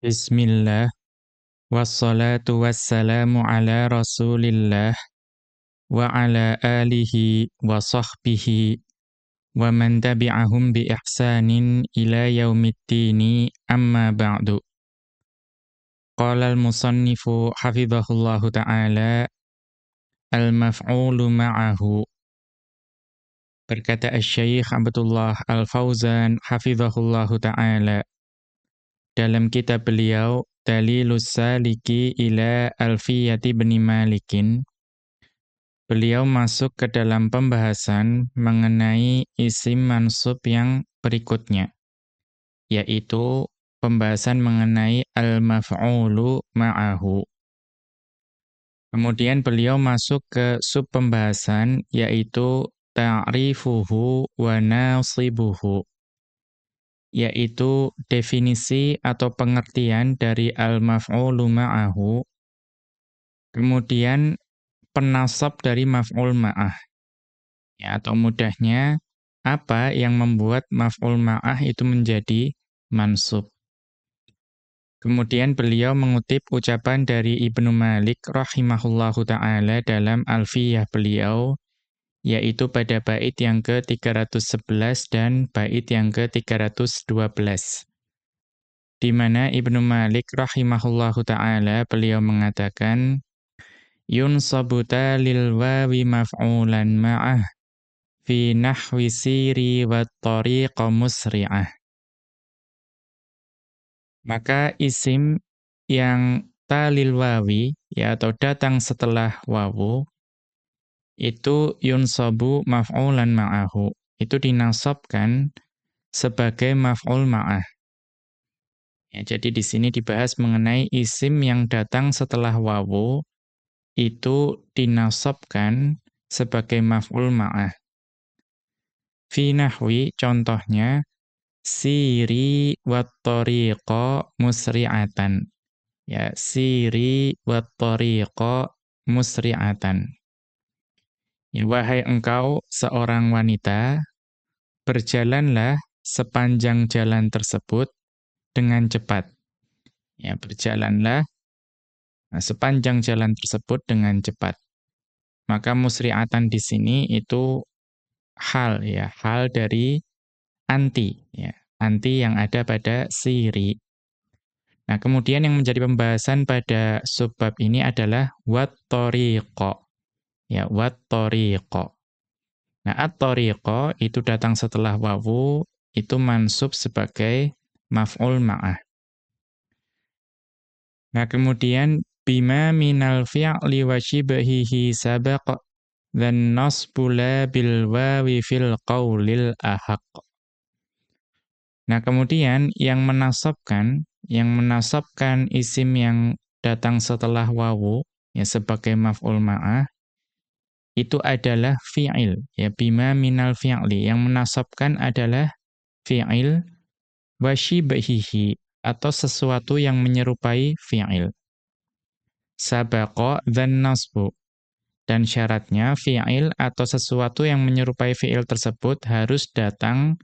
Bismillah Wassalatu wassalamu ala rasulillah Wa ala alihi wa sahbihi Wa man tabi'ahum bi ihsanin ila yaumiddini amma ba'du Qala al-musannifu hafidhahullahu ta'ala Al-maf'ulu ma'ahu Berkata al-syaykh Abdullah al-Fawzan hafidhahullahu ta'ala dalam kitab beliau Dalilus Saliki ila Alfiyati bin Malikin beliau masuk ke dalam pembahasan mengenai isim mansub yang berikutnya yaitu pembahasan mengenai al-maf'ulu ma'ahu. Kemudian beliau masuk ke sub pembahasan yaitu ta'rifuhu wa nasibuhu yaitu definisi atau pengertian dari al-maf'ulu ma'ahu, kemudian penasab dari maf'ul ma'ah. Ya, atau mudahnya, apa yang membuat maf'ul ma'ah itu menjadi mansub. Kemudian beliau mengutip ucapan dari Ibnu Malik rahimahullahu taala dalam Alfiyah beliau yaitu pada bait yang ke-311 dan bait yang ke-312. Di mana Ibnu Malik rahimahullahu taala beliau mengatakan yunsabu lil wawi maf'ulan ma'ah fi nahwi siri wa musri'ah. Maka isim yang talil wawi ya atau datang setelah wawu itu yunsabu maf'ulan ma'ahu. Itu dinasabkan sebagai maf'ul ma'ah. Ya, jadi di sini dibahas mengenai isim yang datang setelah wawu itu dinasabkan sebagai maf'ul ma'ah. Fi nahwi contohnya siri wat tariqa musri'atan. Ya, siri wat tariqa musri'atan. Ya, wahai engkau seorang wanita, berjalanlah sepanjang jalan tersebut dengan cepat. Ya, berjalanlah nah, sepanjang jalan tersebut dengan cepat. Maka musri'atan di sini itu hal ya, hal dari anti ya, anti yang ada pada siri. Nah, kemudian yang menjadi pembahasan pada subbab ini adalah wat tariqa ya wat tariqa. Nah, at-tariqa itu datang setelah wawu, itu mansub sebagai maf'ul ma'ah. Nah, kemudian bima minal fi'li wa shibhihi sabaq dan nasbula bil wawi fil qawlil ahaq. Nah, kemudian yang menasabkan yang menasabkan isim yang datang setelah wawu ya sebagai maf'ul ma'ah itu adalah fi'il ya bima minal fi'li. Yang menasabkan adalah fi'il wa shibhihi atau sesuatu yang menyerupai fi'il. Sabaqa dan nasbu. Dan syaratnya fi'il atau sesuatu yang menyerupai fi'il tersebut harus datang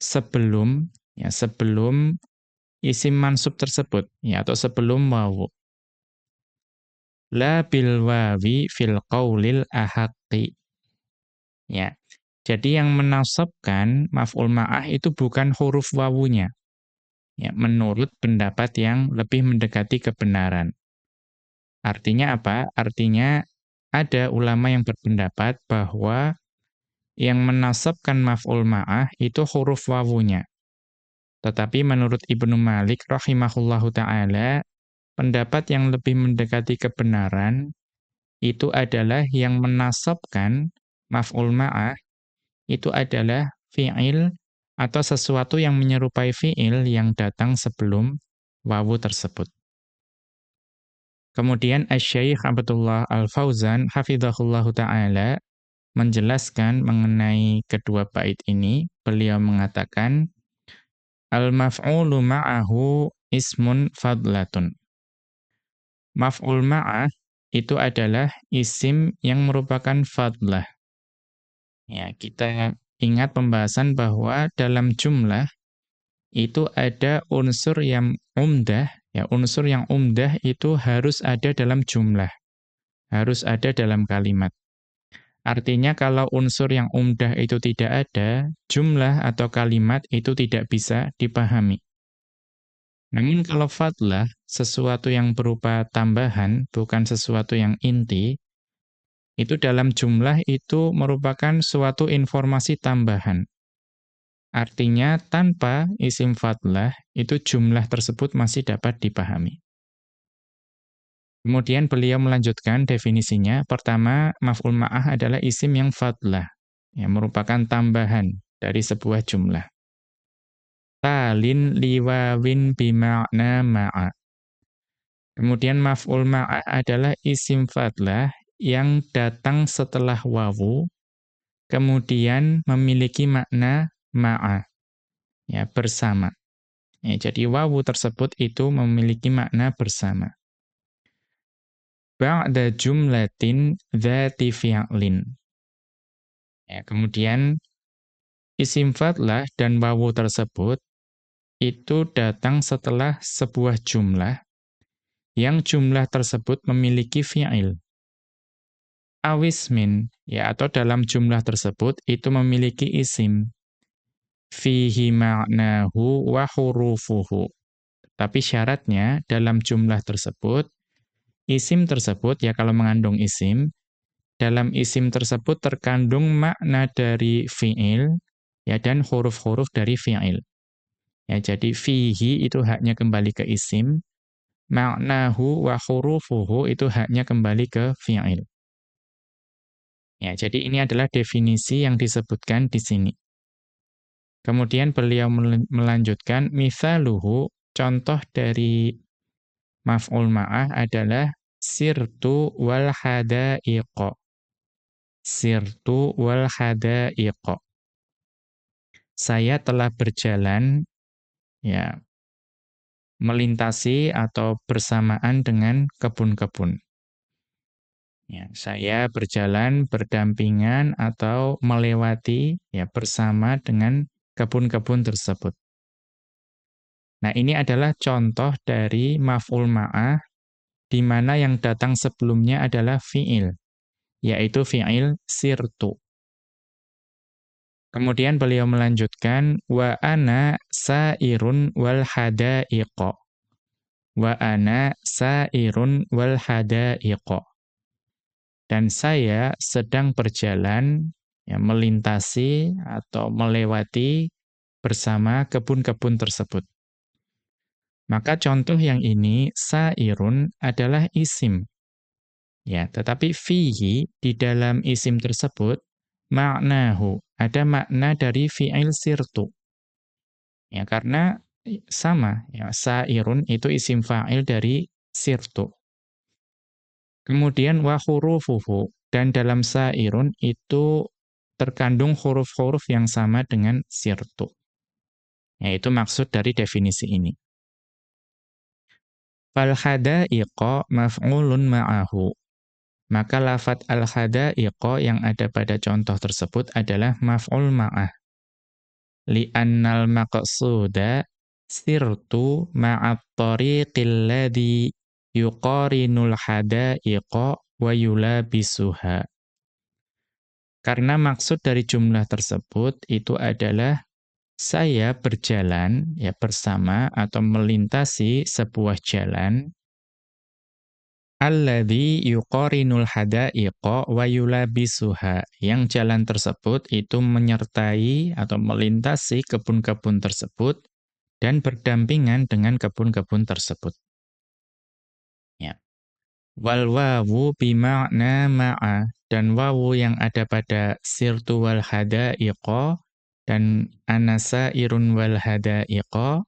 sebelum ya sebelum isim mansub tersebut ya atau sebelum wawu la bil wawi fil qaulil ahaqi. Ya. Jadi yang menasabkan maf'ul ma'ah itu bukan huruf wawunya. Ya, menurut pendapat yang lebih mendekati kebenaran. Artinya apa? Artinya ada ulama yang berpendapat bahwa yang menasabkan maf'ul ma'ah itu huruf wawunya. Tetapi menurut Ibnu Malik rahimahullahu taala pendapat yang lebih mendekati kebenaran itu adalah yang menasabkan maf'ul ma'ah itu adalah fi'il atau sesuatu yang menyerupai fi'il yang datang sebelum wawu tersebut. Kemudian Asy-Syaikh Abdullah Al-Fauzan hafizahullahu taala menjelaskan mengenai kedua bait ini, beliau mengatakan al-maf'ulu ma'ahu ismun fadlatun. Maf'ul ma'ah itu adalah isim yang merupakan fadlah. Ya, kita ingat pembahasan bahwa dalam jumlah itu ada unsur yang umdah Ya, unsur yang umdah itu harus ada dalam jumlah. Harus ada dalam kalimat. Artinya kalau unsur yang umdah itu tidak ada, jumlah atau kalimat itu tidak bisa dipahami. Namun kalau fadlah, sesuatu yang berupa tambahan, bukan sesuatu yang inti, itu dalam jumlah itu merupakan suatu informasi tambahan. Artinya tanpa isim fadlah, itu jumlah tersebut masih dapat dipahami. Kemudian beliau melanjutkan definisinya. Pertama, maf'ul ma'ah adalah isim yang fadlah, yang merupakan tambahan dari sebuah jumlah talin liwawin bima'na ma'a. Kemudian maf'ul ma'a adalah isim fadlah yang datang setelah wawu, kemudian memiliki makna ma'a, ya bersama. Ya, jadi wawu tersebut itu memiliki makna bersama. Ba'da jumlatin dhati fi'lin. Ya, kemudian isim fadlah dan wawu tersebut itu datang setelah sebuah jumlah yang jumlah tersebut memiliki fi'il. Awismin, ya atau dalam jumlah tersebut itu memiliki isim. Fihi ma'nahu wa hurufuhu. Tapi syaratnya dalam jumlah tersebut, isim tersebut, ya kalau mengandung isim, dalam isim tersebut terkandung makna dari fi'il, ya dan huruf-huruf dari fi'il. Ya, jadi fihi itu haknya kembali ke isim, ma'nahu wa hurufuhu itu haknya kembali ke fi'il. Ya, jadi ini adalah definisi yang disebutkan di sini. Kemudian beliau melanjutkan mithaluhu, contoh dari maf'ul ma'ah adalah sirtu wal hadaiqa. Sirtu wal hadaiqa. Saya telah berjalan ya melintasi atau bersamaan dengan kebun-kebun. Ya, saya berjalan berdampingan atau melewati ya bersama dengan kebun-kebun tersebut. Nah, ini adalah contoh dari maf'ul ma'ah di mana yang datang sebelumnya adalah fi'il, yaitu fi'il sirtu. Kemudian beliau melanjutkan wa ana sairun wal hadaiqa. Wa ana sairun wal hadaiqa. Dan saya sedang berjalan ya melintasi atau melewati bersama kebun-kebun tersebut. Maka contoh yang ini sairun adalah isim. Ya, tetapi fihi di dalam isim tersebut maknahu ada makna dari fi'il sirtu. Ya, karena sama, ya, sairun itu isim fa'il dari sirtu. Kemudian wa hurufuhu dan dalam sairun itu terkandung huruf-huruf yang sama dengan sirtu. Yaitu maksud dari definisi ini. Fal hadaiqa maf'ulun ma'ahu maka lafat al-hadaiqa yang ada pada contoh tersebut adalah maf'ul ma'ah. Li'annal maqsuda sirtu ma'at tariqil ladhi yuqarinul hadaiqa wa yulabisuha. Karena maksud dari jumlah tersebut itu adalah saya berjalan ya bersama atau melintasi sebuah jalan alladzi yuqarinul hadaiqa wa yulabisuha. Yang jalan tersebut itu menyertai atau melintasi kebun-kebun tersebut dan berdampingan dengan kebun-kebun tersebut. Ya. Wal wawu bima'na ma'a. Dan wawu yang ada pada sirtu wal hadaiqa dan anasa irun wal hadaiqa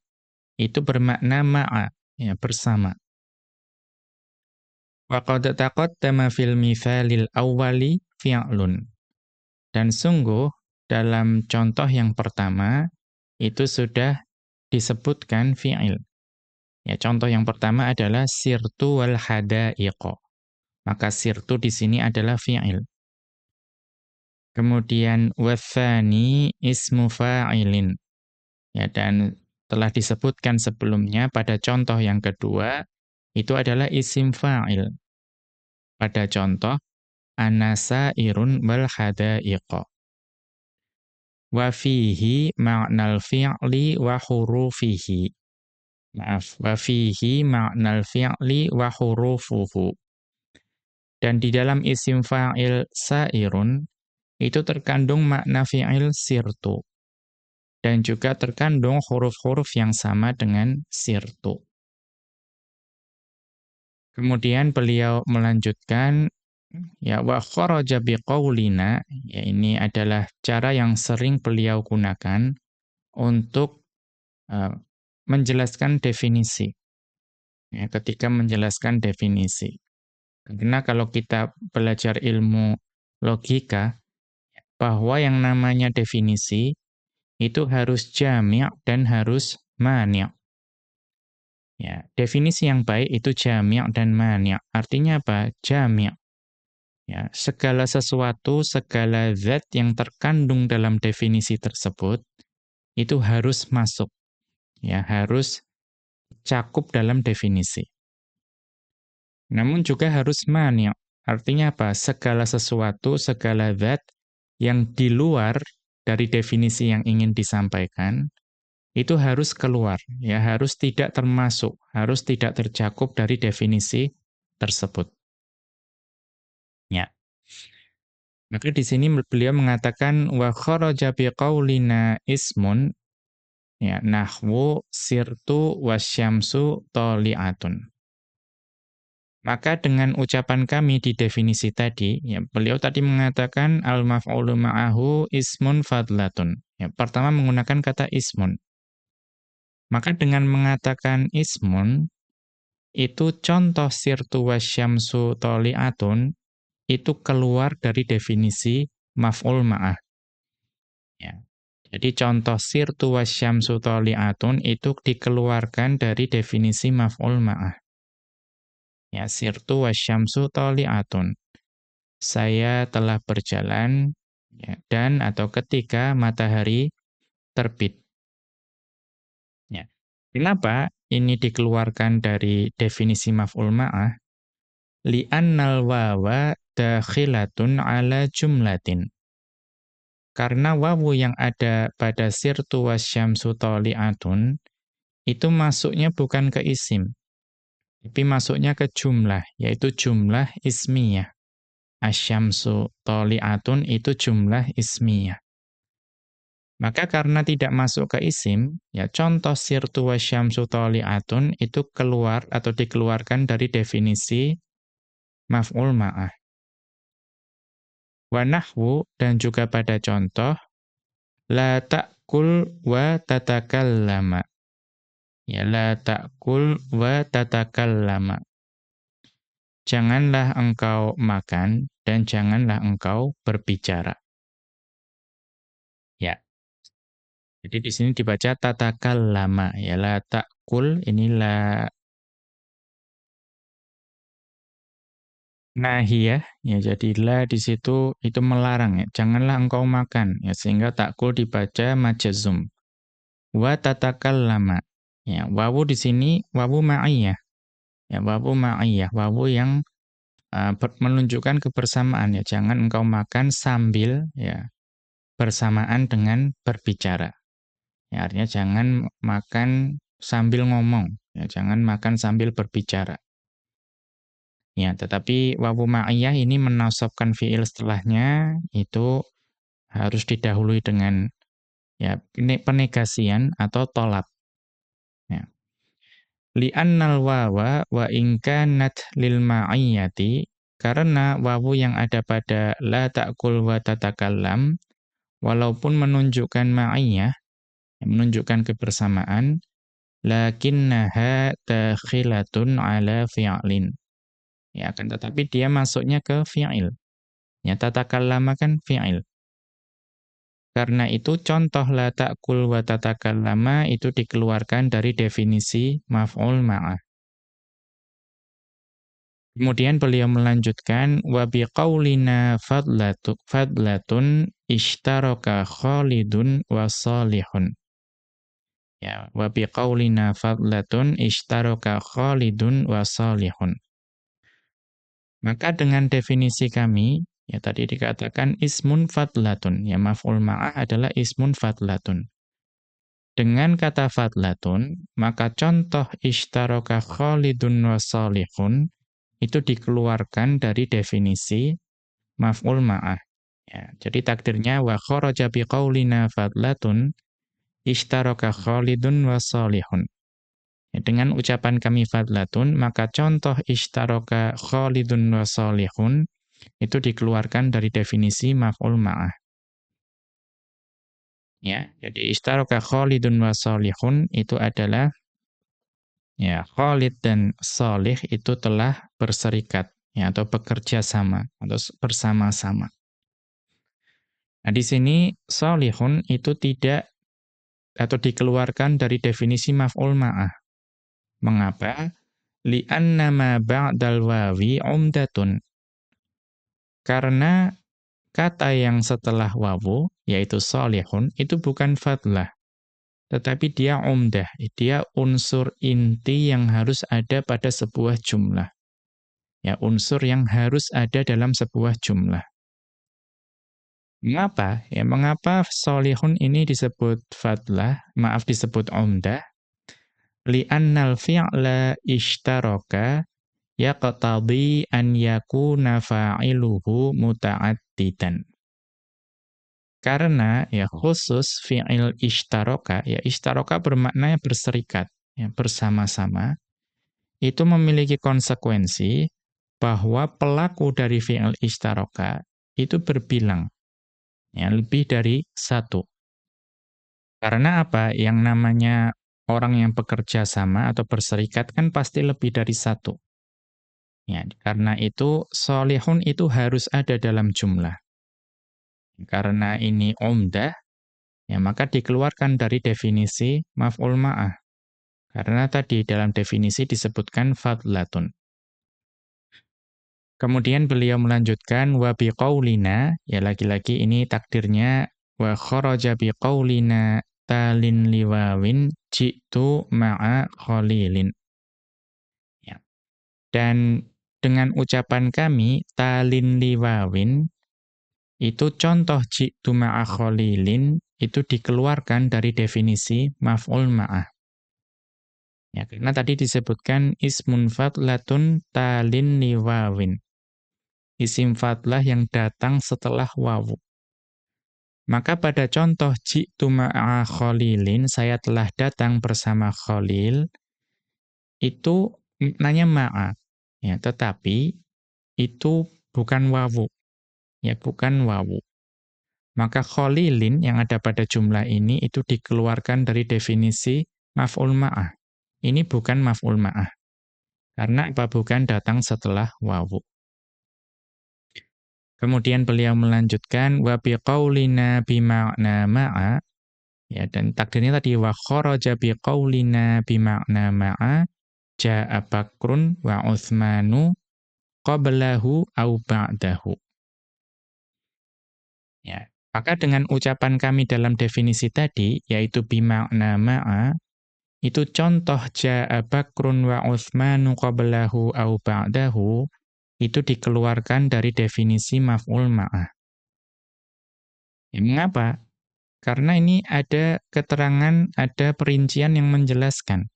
itu bermakna ma'a ya bersama Wa qad taqaddama fil mithalil awwali fi'lun. Dan sungguh dalam contoh yang pertama itu sudah disebutkan fi'il. Ya, contoh yang pertama adalah sirtu wal hadaiqa. Maka sirtu di sini adalah fi'il. Kemudian wathani ismu fa'ilin. Ya, dan telah disebutkan sebelumnya pada contoh yang kedua, itu adalah isim fa'il. Pada contoh, anasa irun wal hadaiqa. Wa fihi ma'nal fi'li wa hurufihi. Maaf, wa ma'nal fi'li wa hurufuhu. Dan di dalam isim fa'il sa'irun, itu terkandung makna fi'il sirtu. Dan juga terkandung huruf-huruf yang sama dengan sirtu. Kemudian beliau melanjutkan ya wa kharaja biqaulina ya ini adalah cara yang sering beliau gunakan untuk uh, menjelaskan definisi. Ya, ketika menjelaskan definisi. Karena kalau kita belajar ilmu logika bahwa yang namanya definisi itu harus jami' dan harus mani'. Ya, definisi yang baik itu jami' dan mani'. Artinya apa? Jami'. Ya, segala sesuatu, segala zat yang terkandung dalam definisi tersebut itu harus masuk. Ya, harus cakup dalam definisi. Namun juga harus mani'. Artinya apa? Segala sesuatu, segala zat yang di luar dari definisi yang ingin disampaikan itu harus keluar, ya harus tidak termasuk, harus tidak tercakup dari definisi tersebut. Ya. Maka di sini beliau mengatakan wa kharaja biqaulina ismun ya nahwu sirtu wasyamsu tali'atun. Maka dengan ucapan kami di definisi tadi, ya, beliau tadi mengatakan al-maf'ulu ma'ahu ismun fadlatun. Ya, pertama menggunakan kata ismun. Maka dengan mengatakan ismun, itu contoh sirtu wasyamsu toli'atun, itu keluar dari definisi maf'ul ma'ah. Ya. Jadi contoh sirtu wasyamsu toli'atun itu dikeluarkan dari definisi maf'ul ma'ah. Ya, sirtu wasyamsu toli'atun. Saya telah berjalan ya, dan atau ketika matahari terbit. Kenapa ini dikeluarkan dari definisi maf'ul ma'ah? Li'annal wawa dakhilatun ala jumlatin. Karena wawu yang ada pada sirtu wasyamsu toli'atun, itu masuknya bukan ke isim, tapi masuknya ke jumlah, yaitu jumlah ismiyah. Asyamsu toli'atun itu jumlah ismiyah. Maka karena tidak masuk ke isim, ya contoh sirtu wa syamsu tali'atun itu keluar atau dikeluarkan dari definisi maf'ul ma'ah. Wa nahwu dan juga pada contoh la ta'kul wa tatakallama. Ya la ta'kul wa tatakallama. Janganlah engkau makan dan janganlah engkau berbicara. Jadi di sini dibaca tatakal lama ya la takul inilah nahiyah ya jadi la di situ itu melarang ya janganlah engkau makan ya sehingga takul dibaca majazum. Wa tatakal lama ya wawu di sini wawu ma'iyah ya wawu ma'iyah wawu yang uh, menunjukkan kebersamaan ya jangan engkau makan sambil ya bersamaan dengan berbicara Ya, artinya jangan makan sambil ngomong, ya, jangan makan sambil berbicara. Ya, tetapi wawu ma'iyah ini menasabkan fiil setelahnya itu harus didahului dengan ya penegasian atau tolap. Ya. Li'annal wawa wa inkanat lil ma'iyati karena wawu yang ada pada la ta'kul wa tatakallam walaupun menunjukkan ma'iyah menunjukkan kebersamaan lakinnaha dakhilatun ala fi'lin. Ya akan tetapi dia masuknya ke fi'il. Ya tatakallama kan fi'il. Karena itu contoh la ta'kul wa tatakallama itu dikeluarkan dari definisi maf'ul ma'ah. Kemudian beliau melanjutkan wa biqaulina fadlatu fadlatun ishtaraka Khalidun wa Salihun Ya, wa biqaulina fadlatun ishtaraka Khalidun wa Salihun. Maka dengan definisi kami, ya tadi dikatakan ismun fadlatun, ya maf'ul ma'ah adalah ismun fadlatun. Dengan kata fadlatun, maka contoh ishtaraka Khalidun wa Salihun itu dikeluarkan dari definisi maf'ul ma'ah. Ya, jadi takdirnya wa kharaja biqaulina fadlatun ishtaraka Khalidun wa Salihun. Ya, dengan ucapan kami fadlatun, maka contoh ishtaraka Khalidun wa Salihun itu dikeluarkan dari definisi maf'ul ma'ah. Ya, jadi ishtaraka Khalidun wa Salihun itu adalah ya Khalid dan Salih itu telah berserikat ya atau bekerja sama atau bersama-sama. Nah, di sini salihun itu tidak atau dikeluarkan dari definisi maf'ul ma'ah. Mengapa? Li'anna ma ba'dal wawi umdatun. Karena kata yang setelah wawu, yaitu solihun, itu bukan fadlah. Tetapi dia umdah, dia unsur inti yang harus ada pada sebuah jumlah. Ya, unsur yang harus ada dalam sebuah jumlah. Mengapa? Ya, mengapa solihun ini disebut fadlah, maaf disebut umdah? Li'annal fi'la ishtaraka yaqtadi an yakuna fa'iluhu muta'addidan. Karena ya khusus fi'il ishtaraka, ya ishtaraka bermakna berserikat, ya bersama-sama, itu memiliki konsekuensi bahwa pelaku dari fi'il ishtaraka itu berbilang ya lebih dari satu. Karena apa? Yang namanya orang yang bekerja sama atau berserikat kan pasti lebih dari satu. Ya, karena itu solihun itu harus ada dalam jumlah. Karena ini umdah, ya maka dikeluarkan dari definisi maf'ul ma'ah. Karena tadi dalam definisi disebutkan fadlatun. Kemudian beliau melanjutkan wa biqaulina, ya lagi-lagi ini takdirnya wa kharaja biqaulina talin liwawin jitu ma'a khalilin. Ya. Dan dengan ucapan kami talin liwawin itu contoh jitu ma'a khalilin itu dikeluarkan dari definisi maf'ul ma'ah. Ya, karena tadi disebutkan ismun fadlatun talin liwawin isim fadlah yang datang setelah wawu. Maka pada contoh ji'tu ma'a khalilin, saya telah datang bersama Khalil, itu maknanya ma'a. Ya, tetapi itu bukan wawu. Ya, bukan wawu. Maka khalilin yang ada pada jumlah ini itu dikeluarkan dari definisi maf'ul ma'ah. Ini bukan maf'ul ma'ah. Karena apa bukan datang setelah wawu. Kemudian beliau melanjutkan wa biqaulina bima'na ma'a ya dan takdirnya tadi wa kharaja biqaulina bima'na ma'a ja'a Bakrun wa Utsmanu qablahu au ba'dahu. Ya, maka dengan ucapan kami dalam definisi tadi yaitu bima'na ma'a itu contoh ja'a Bakrun wa Utsmanu qablahu au ba'dahu itu dikeluarkan dari definisi maf'ul ma'ah. Ya, mengapa? Karena ini ada keterangan, ada perincian yang menjelaskan.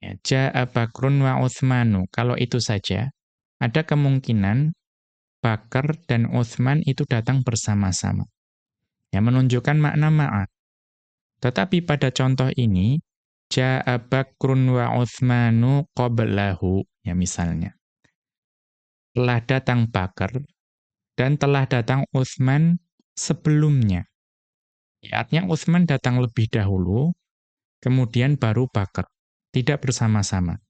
Ya, Ja'a Bakrun wa Uthmanu. Kalau itu saja, ada kemungkinan Bakar dan Uthman itu datang bersama-sama. Ya, menunjukkan makna ma'ah. Tetapi pada contoh ini, Ja'a Bakrun wa Uthmanu qablahu, ya misalnya telah datang Bakar dan telah datang Uthman sebelumnya. Ya, artinya Uthman datang lebih dahulu, kemudian baru Bakar. Tidak bersama-sama.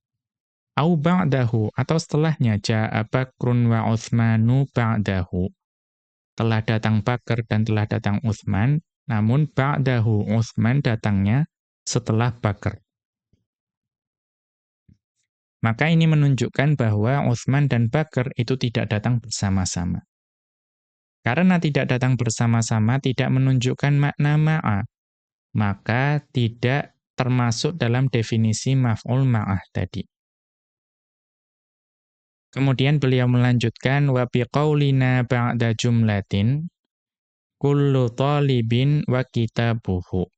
Au ba'dahu, atau setelahnya, ja'a Bakrun wa Uthmanu ba'dahu. Telah datang Bakar dan telah datang Uthman, namun ba'dahu Uthman datangnya setelah Bakar. Maka ini menunjukkan bahwa Uthman dan Bakar itu tidak datang bersama-sama. Karena tidak datang bersama-sama tidak menunjukkan makna ma'a. Maka tidak termasuk dalam definisi maf'ul ma'ah tadi. Kemudian beliau melanjutkan wa biqaulina ba'da jumlatin kullu talibin wa kitabuhu.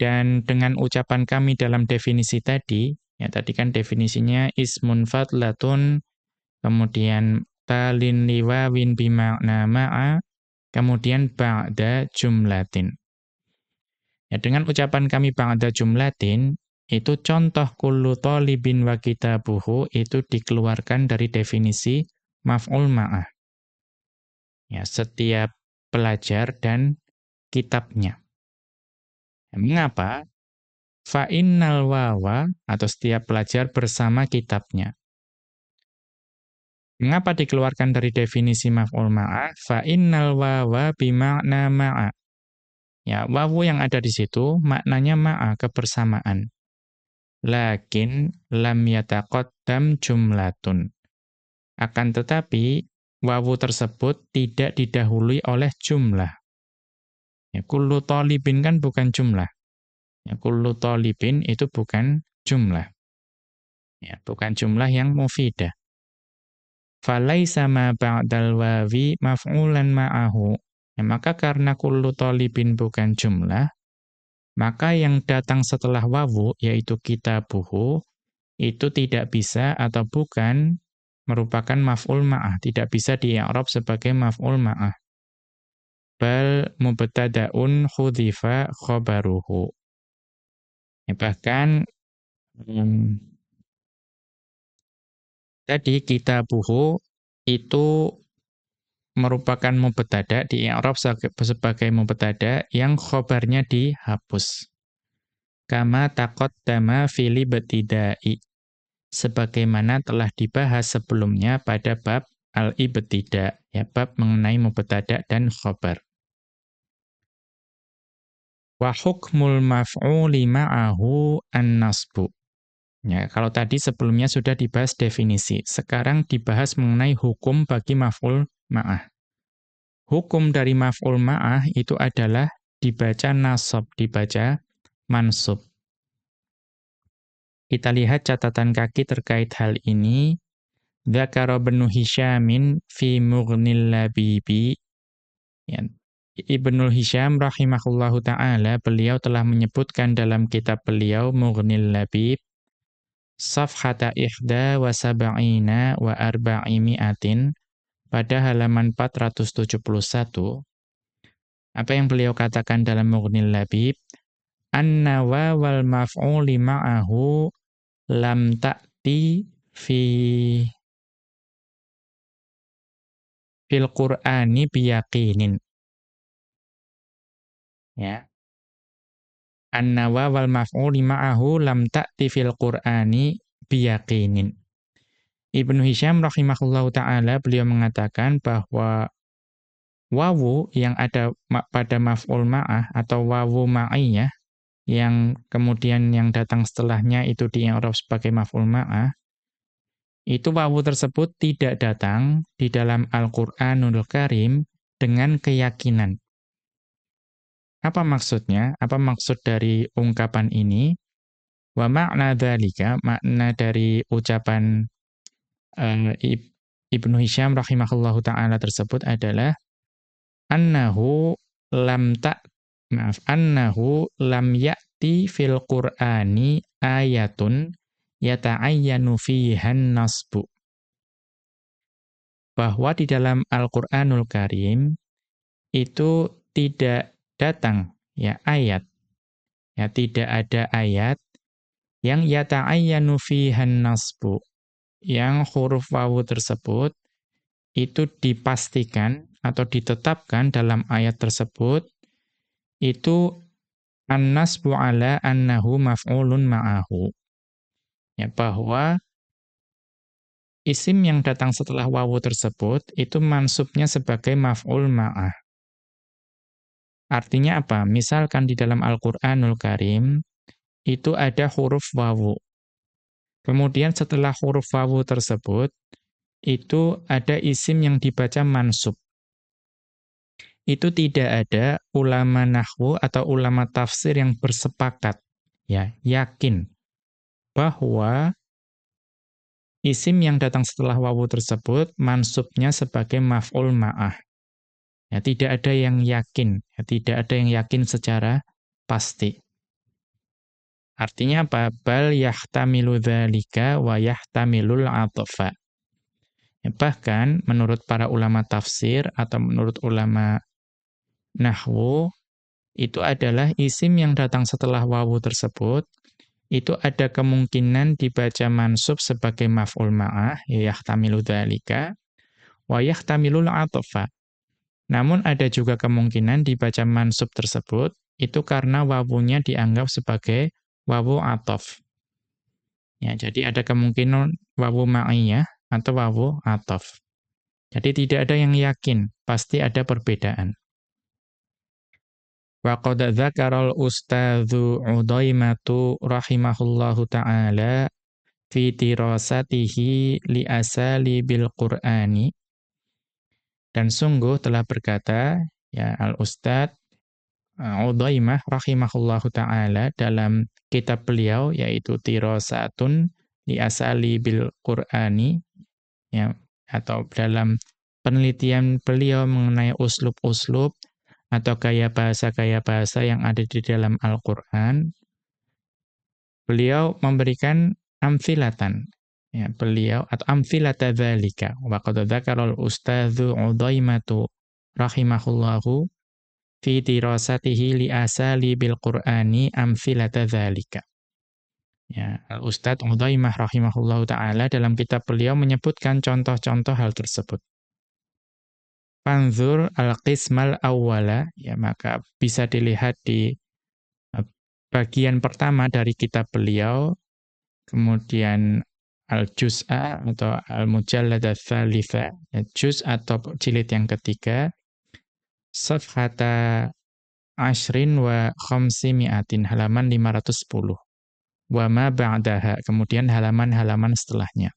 Dan dengan ucapan kami dalam definisi tadi, ya tadi kan definisinya ismun fadlatun, kemudian talin liwawin bima'na ma'a, kemudian ba'da jumlatin. Ya dengan ucapan kami ba'da jumlatin, itu contoh kullu talibin wa kitabuhu itu dikeluarkan dari definisi maf'ul ma'ah. Ya, setiap pelajar dan kitabnya. Ya, mengapa? Fa innal wawa atau setiap pelajar bersama kitabnya. Mengapa dikeluarkan dari definisi maf'ul ma'ah? Fa innal wawa bima'na ma'a. Ya, wawu yang ada di situ maknanya ma'a kebersamaan lakin lam yataqaddam jumlatun. Akan tetapi wawu tersebut tidak didahului oleh jumlah. Ya, kullu talibin kan bukan jumlah. Ya, kullu talibin itu bukan jumlah. Ya, bukan jumlah yang mufidah. Falaisa ma ba'dal wawi maf'ulan ma'ahu. Ya, maka karena kullu talibin bukan jumlah, maka yang datang setelah wawu, yaitu kitabuhu, itu tidak bisa atau bukan merupakan maf'ul ma'ah. Tidak bisa di sebagai maf'ul ma'ah. Bal mubtada'un khudhifa khobaruhu. Ya, bahkan hmm, tadi kitabuhu itu merupakan mubtada di i'rab sebagai mubtada yang khobarnya dihapus. Kama taqaddama fili ibtidai. Sebagaimana telah dibahas sebelumnya pada bab al-ibtida, ya bab mengenai mubtada dan khobar. Wa hukmul maf'uli ma'ahu an-nasbu. Ya, kalau tadi sebelumnya sudah dibahas definisi, sekarang dibahas mengenai hukum bagi maf'ul ma'ah. Hukum dari maf'ul ma'ah itu adalah dibaca nasab, dibaca mansub. Kita lihat catatan kaki terkait hal ini. Dzakara Ibnu Hisyamin fi Mughnil Labibi. Ya, Ibnu Hisyam rahimahullahu taala beliau telah menyebutkan dalam kitab beliau Mughnil Labib safhata ihda wa sab'ina wa arba'imi'atin pada halaman 471 apa yang beliau katakan dalam Mughnil Labib? Anna wa wal maf'uli ma'ahu lam ta'ti fi fil Qur'ani biyaqinin ya anna wa wal maf'uli ma'ahu lam ta'ti fil Qur'ani biyaqinin Ibnu Hisham rahimahullahu taala beliau mengatakan bahwa wawu yang ada pada maf'ul ma'ah atau wawu ma'iyah yang kemudian yang datang setelahnya itu di sebagai maf'ul ma'ah itu wawu tersebut tidak datang di dalam Al-Qur'anul Karim dengan keyakinan. Apa maksudnya? Apa maksud dari ungkapan ini? Wa makna dzalika, makna dari ucapan uh, Ibnu Hisham rahimahullahu taala tersebut adalah annahu lam tak maaf annahu lam ya'ti fil qur'ani ayatun yata'ayyanu fihan nasbu bahwa di dalam Al-Qur'anul Karim itu tidak datang ya ayat ya tidak ada ayat yang yata'ayyanu fihan nasbu yang huruf wawu tersebut itu dipastikan atau ditetapkan dalam ayat tersebut itu an-nasbu ala annahu maf'ulun ma'ahu. Ya, bahwa isim yang datang setelah wawu tersebut itu mansubnya sebagai maf'ul ma'ah. Artinya apa? Misalkan di dalam Al-Qur'anul Karim itu ada huruf wawu. Kemudian setelah huruf wawu tersebut, itu ada isim yang dibaca mansub. itu tidak ada ulama nahwu atau ulama tafsir yang bersepakat ya, yakin bahwa isim yang datang setelah wawu tersebut mansubnya sebagai maf'ul ma'ah. Ya, tidak ada yang yakin, ya, tidak ada yang yakin secara pasti. Artinya apa? Bal yahtamilu dzalika wa yahtamilul atfa. Ya, bahkan menurut para ulama tafsir atau menurut ulama nahwu itu adalah isim yang datang setelah wawu tersebut itu ada kemungkinan dibaca mansub sebagai maf'ul ma'ah ya yahtamilu dzalika wa yahtamilul atfa namun ada juga kemungkinan dibaca mansub tersebut itu karena wawunya dianggap sebagai wawu atof. Ya, jadi ada kemungkinan wawu ma'iyah atau wawu atof. Jadi tidak ada yang yakin, pasti ada perbedaan. Wa qad dzakara al-ustadzu Udaimatu rahimahullahu taala fi tirasatihi li asali bil Qur'ani dan sungguh telah berkata ya Al-Ustadz uh, Udaimah rahimahullahu taala dalam kitab beliau yaitu Tirasatun li asali bil Qur'ani ya atau dalam penelitian beliau mengenai uslub-uslub atau gaya bahasa-gaya bahasa yang ada di dalam Al-Qur'an beliau memberikan amfilatan ya beliau atau amthilata dzalika. Wa qad dzakara al-ustadzu Udaimatu rahimahullahu fi dirasatihi li asali bil Qur'ani amthilata dzalika. Ya al-ustadz Udaimah rahimahullahu taala dalam kitab beliau menyebutkan contoh-contoh hal tersebut. Panzur al-qismal awwala ya maka bisa dilihat di eh, bagian pertama dari kitab beliau. Kemudian al-juz'a atau al-mujallad ats-tsalitsa, ya, juz atau jilid yang ketiga, safhata ashrin wa khamsimi'atin, halaman 510. Wa ma ba'daha, kemudian halaman-halaman setelahnya.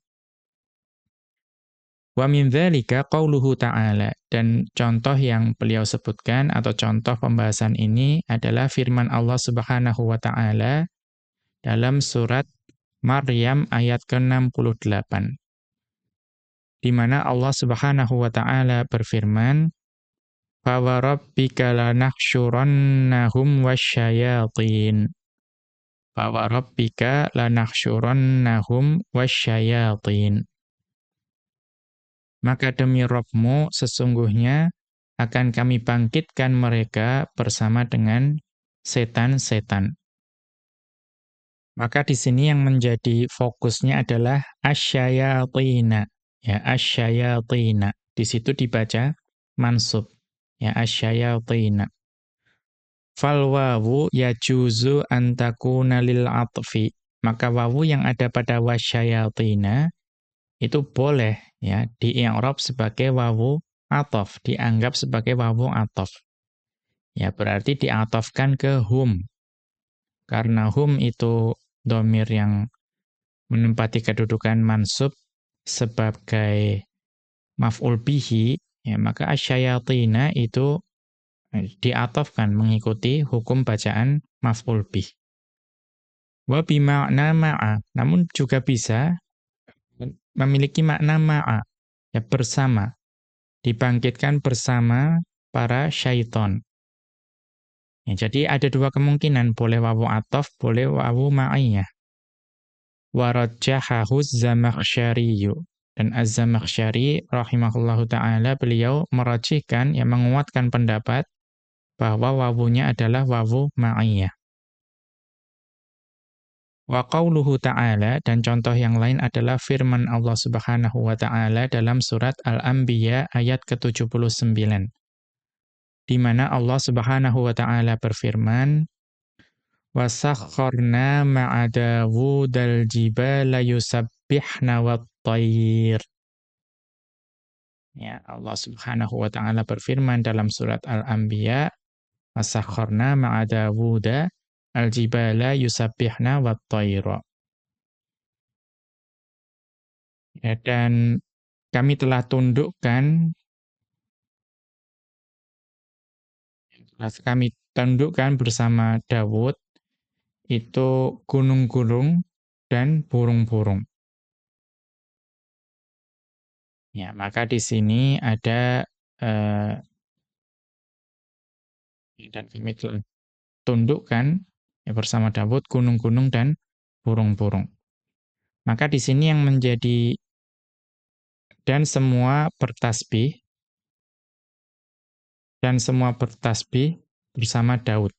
Wa min dzalika qauluhu ta'ala dan contoh yang beliau sebutkan atau contoh pembahasan ini adalah firman Allah Subhanahu wa taala dalam surat Maryam ayat ke-68. Di mana Allah Subhanahu wa taala berfirman, "Fa warabbika lanakhshurannahum wasyayatin." Fa warabbika lanakhshurannahum wasyayatin. Maka demi Rabbmu sesungguhnya akan kami bangkitkan mereka bersama dengan setan-setan. Maka di sini yang menjadi fokusnya adalah asyayatina. Ya, asyayatina. Di situ dibaca mansub. Ya, asyayatina. Fal wawu yajuzu an takuna lil atfi. Maka wawu yang ada pada wasyayatina itu boleh ya di-i'rab sebagai wawu atof, dianggap sebagai wawu atof. Ya, berarti diatofkan ke hum. Karena hum itu domir yang menempati kedudukan mansub sebagai maf'ul bihi, ya, maka asyayatina itu eh, diatofkan mengikuti hukum bacaan maf'ul bih. Wa bima'na ma'a, namun juga bisa memiliki makna ma'a, ya bersama, dibangkitkan bersama para syaiton. Ya, jadi ada dua kemungkinan, boleh wawu atof, boleh wawu ma'iyah. Warajjahahu zamakhsyariyu. Dan Az-Zamakhsyari rahimahullahu ta'ala beliau merajihkan, yang menguatkan pendapat bahwa wawunya adalah wawu ma'iyah. Wa qawluhu ta'ala dan contoh yang lain adalah firman Allah Subhanahu wa taala dalam surat Al-Anbiya ayat ke-79 di mana Allah Subhanahu wa taala berfirman wasakharna ma'a Dawudal jibala yusabbihna wat-tayr Ya Allah Subhanahu wa taala berfirman dalam surat Al-Anbiya wasakharna ma'a Dawuda al-jibala yusabbihna wat-tayra Ya dan kami telah tundukkan kami tundukkan bersama Dawud itu gunung-gunung dan burung-burung. Ya, maka di sini ada eh, dan kami tundukkan ya, bersama Dawud gunung-gunung dan burung-burung. Maka di sini yang menjadi dan semua bertasbih dan semua bertasbih bersama Daud.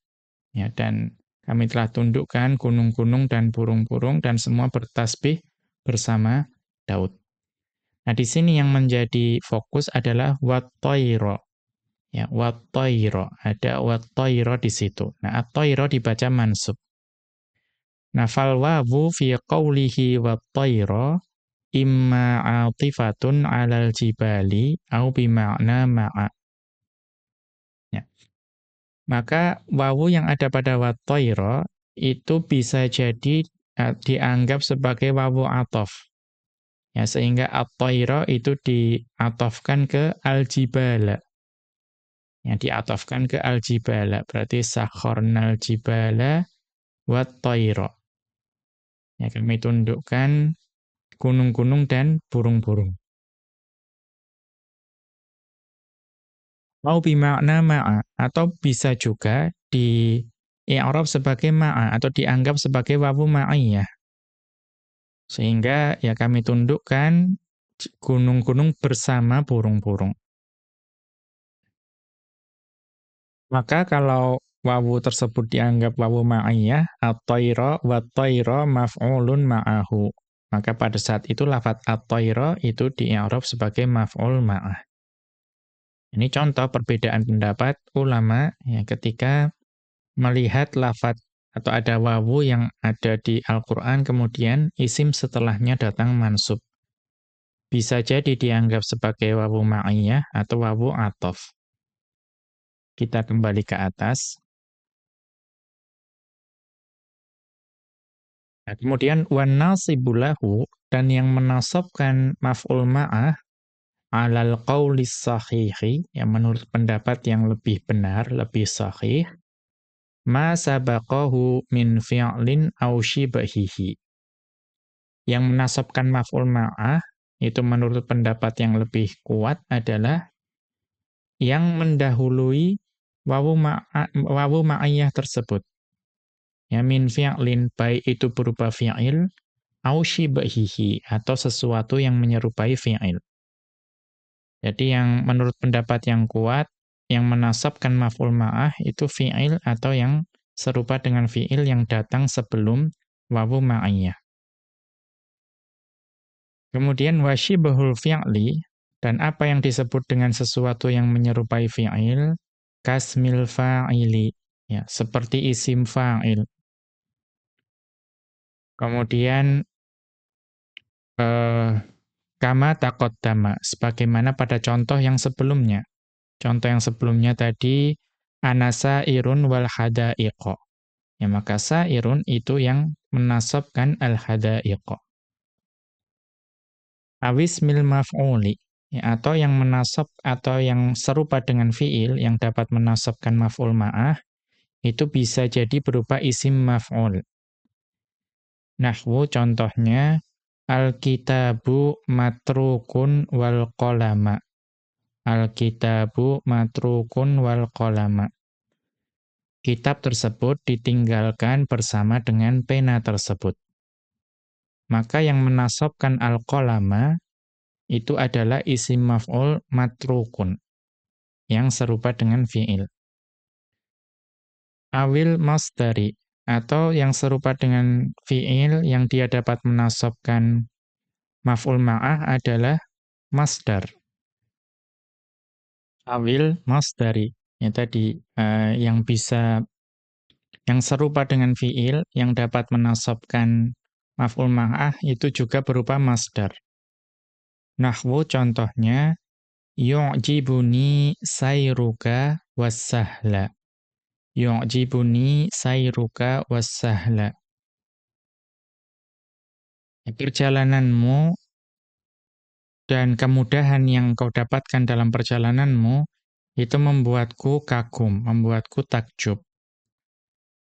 Ya, dan kami telah tundukkan gunung-gunung dan burung-burung dan semua bertasbih bersama Daud. Nah, di sini yang menjadi fokus adalah wat-tayra. Ya, wat-tayra. Ada wat-tayra di situ. Nah, at-tayra dibaca mansub. Nah, fal wawu fi qawlihi wat-tayra imma atifatun 'alal jibali au bima'na ma'a. Maka wawu yang ada pada watoiro itu bisa jadi uh, dianggap sebagai wawu atof. Ya, sehingga atoiro itu diatofkan ke aljibala. Ya, diatofkan ke aljibala. Berarti sakhornal jibala watoiro. Ya, kami tundukkan gunung-gunung dan burung-burung. Mau bimakna ma'a, atau bisa juga di i'rab sebagai ma'a, atau dianggap sebagai wawu ma'iyah. Sehingga ya kami tundukkan gunung-gunung bersama burung-burung. Maka kalau wawu tersebut dianggap wawu ma'iyah, at-tayra wa tayra maf'ulun ma'ahu. Maka pada saat itu lafat at-tayra itu di-i'rab sebagai maf'ul ma'ah. Ini contoh perbedaan pendapat ulama ya ketika melihat lafat atau ada wawu yang ada di Al-Qur'an kemudian isim setelahnya datang mansub. Bisa jadi dianggap sebagai wawu ma'iyah atau wawu atof. Kita kembali ke atas. Nah, kemudian wan nasibulahu dan yang menasabkan maf'ul ma'ah alal qawlis sahihi, yang menurut pendapat yang lebih benar, lebih sahih, ma sabaqahu min fi'lin aw shibahihi. Yang menasabkan maf'ul ma'ah, itu menurut pendapat yang lebih kuat adalah yang mendahului wawu ma'ayah tersebut. Ya min fi'lin, baik itu berupa fi'il, aw shibahihi, atau sesuatu yang menyerupai fi'il. Jadi yang menurut pendapat yang kuat, yang menasabkan maf'ul ma'ah itu fi'il atau yang serupa dengan fi'il yang datang sebelum wawu ma'iyah. Kemudian wasyibahul fi'li, dan apa yang disebut dengan sesuatu yang menyerupai fi'il, kasmil fa'ili, ya, seperti isim fa'il. Kemudian, eh, Kama taqaddama, sebagaimana pada contoh yang sebelumnya. Contoh yang sebelumnya tadi, anasa irun wal hadaiqo. Ya, maka sairun itu yang menasabkan al hadaiqo. Awis mil maf'uli, ya, atau yang menasab atau yang serupa dengan fiil yang dapat menasabkan maf'ul ma'ah, itu bisa jadi berupa isim maf'ul. Nahwu contohnya, Al-kitabu matrukun wal kolama. Al-kitabu matrukun wal kolama. Kitab tersebut ditinggalkan bersama dengan pena tersebut. Maka yang menasobkan al-kolama itu adalah isim maf'ul matrukun. Yang serupa dengan fi'il. Awil masdari atau yang serupa dengan fi'il yang dia dapat menasabkan maf'ul ma'ah adalah masdar. Awil masdari. Ya tadi uh, yang bisa yang serupa dengan fi'il yang dapat menasabkan maf'ul ma'ah itu juga berupa masdar. Nahwu contohnya yu'jibuni sayruka was-sahla yu'jibuni sayruka wassahla. Perjalananmu dan kemudahan yang kau dapatkan dalam perjalananmu itu membuatku kagum, membuatku takjub.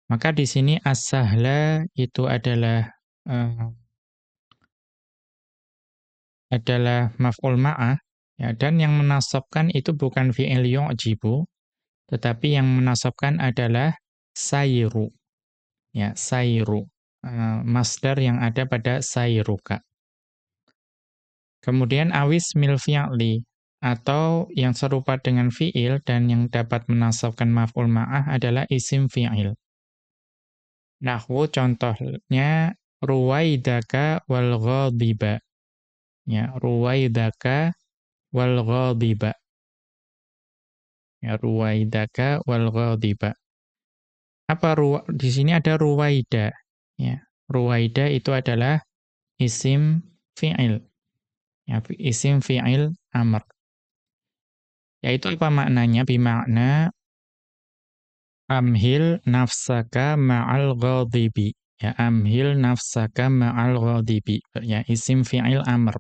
Maka di sini as-sahla itu adalah uh, adalah maf'ul ma'ah ya dan yang menasabkan itu bukan fi'il yu'jibu tetapi yang menasabkan adalah sayru. Ya, sayru. Uh, masdar yang ada pada sayruka. Kemudian awis mil atau yang serupa dengan fi'il dan yang dapat menasabkan maf'ul ma'ah adalah isim fi'il. Nahwu contohnya ruwaidaka wal ghadiba. Ya, ruwaidaka wal ghadiba. Ruwaidaka wal ghadiba. Apa ruwa, di sini ada ruwaida. Ya, ruwaida itu adalah isim fi'il. Ya, isim fi'il amr. Yaitu apa maknanya? Bimakna Amhil nafsaka ma'al ghadibi. Ya, amhil nafsaka ma'al ghadibi. Ya, isim fi'il amr.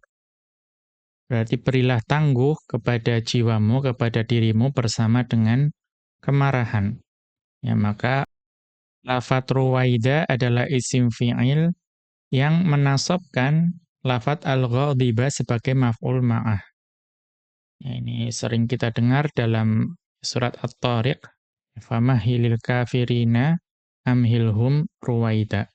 Berarti berilah tangguh kepada jiwamu, kepada dirimu bersama dengan kemarahan. Ya, maka lafat ruwaida adalah isim fi'il yang menasobkan lafat al-ghadiba sebagai maf'ul ma'ah. Ya, ini sering kita dengar dalam surat At-Tariq famahilil kafirina amhilhum ruwaida.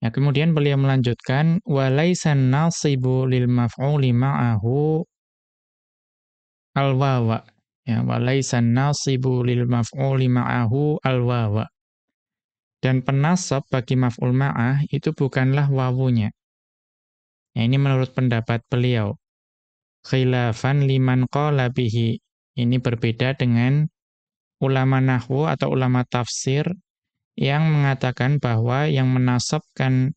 Ya, kemudian beliau melanjutkan walaisan nasibu lil maf'uli ma'ahu alwawa. Ya, walaisan nasibu lil maf'uli ma'ahu alwawa. Dan penasab bagi maf'ul ma'ah itu bukanlah wawunya. Ya, ini menurut pendapat beliau. Khilafan liman qala bihi ini berbeda dengan ulama nahwu atau ulama tafsir yang mengatakan bahwa yang menasabkan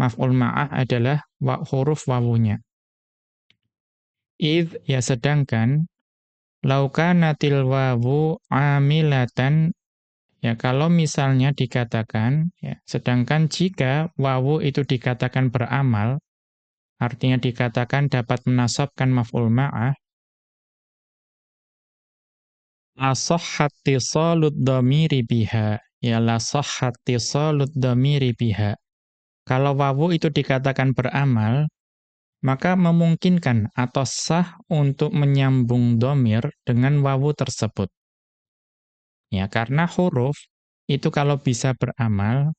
maf'ul ma'ah adalah wa huruf wawunya. Id ya sedangkan laukanatil wawu amilatan ya kalau misalnya dikatakan ya sedangkan jika wawu itu dikatakan beramal artinya dikatakan dapat menasabkan maf'ul ma'ah la sahhati salud dhamiri biha ya la sahhati salud dhamiri biha. Kalau wawu itu dikatakan beramal maka memungkinkan atau sah untuk menyambung domir dengan wawu tersebut. Ya karena huruf itu kalau bisa beramal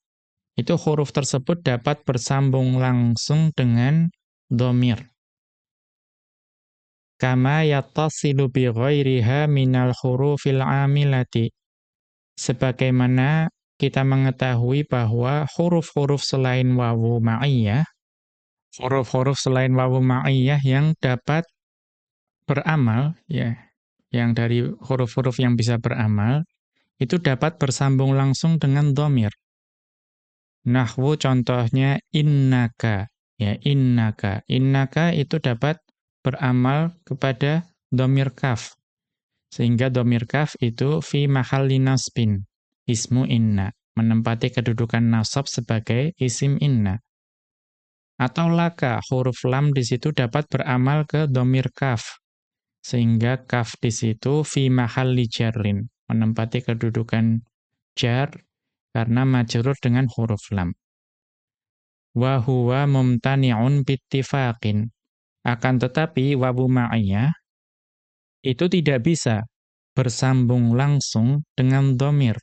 itu huruf tersebut dapat bersambung langsung dengan domir. Kama yattasilu bi ghairiha minal hurufil amilati sebagaimana kita mengetahui bahwa huruf-huruf selain wawu ma'iyah huruf-huruf selain wawu ma'iyah yang dapat beramal ya yang dari huruf-huruf yang bisa beramal itu dapat bersambung langsung dengan domir nahwu contohnya innaka ya innaka innaka itu dapat beramal kepada domir kaf. Sehingga domir kaf itu fi mahalli nasbin, ismu inna, menempati kedudukan nasab sebagai isim inna. Atau laka, huruf lam di situ dapat beramal ke domir kaf. Sehingga kaf di situ fi mahalli jarrin, menempati kedudukan jar karena majrur dengan huruf lam. Wa huwa mumtani'un bittifaqin akan tetapi wawu ma'iyah itu tidak bisa bersambung langsung dengan domir.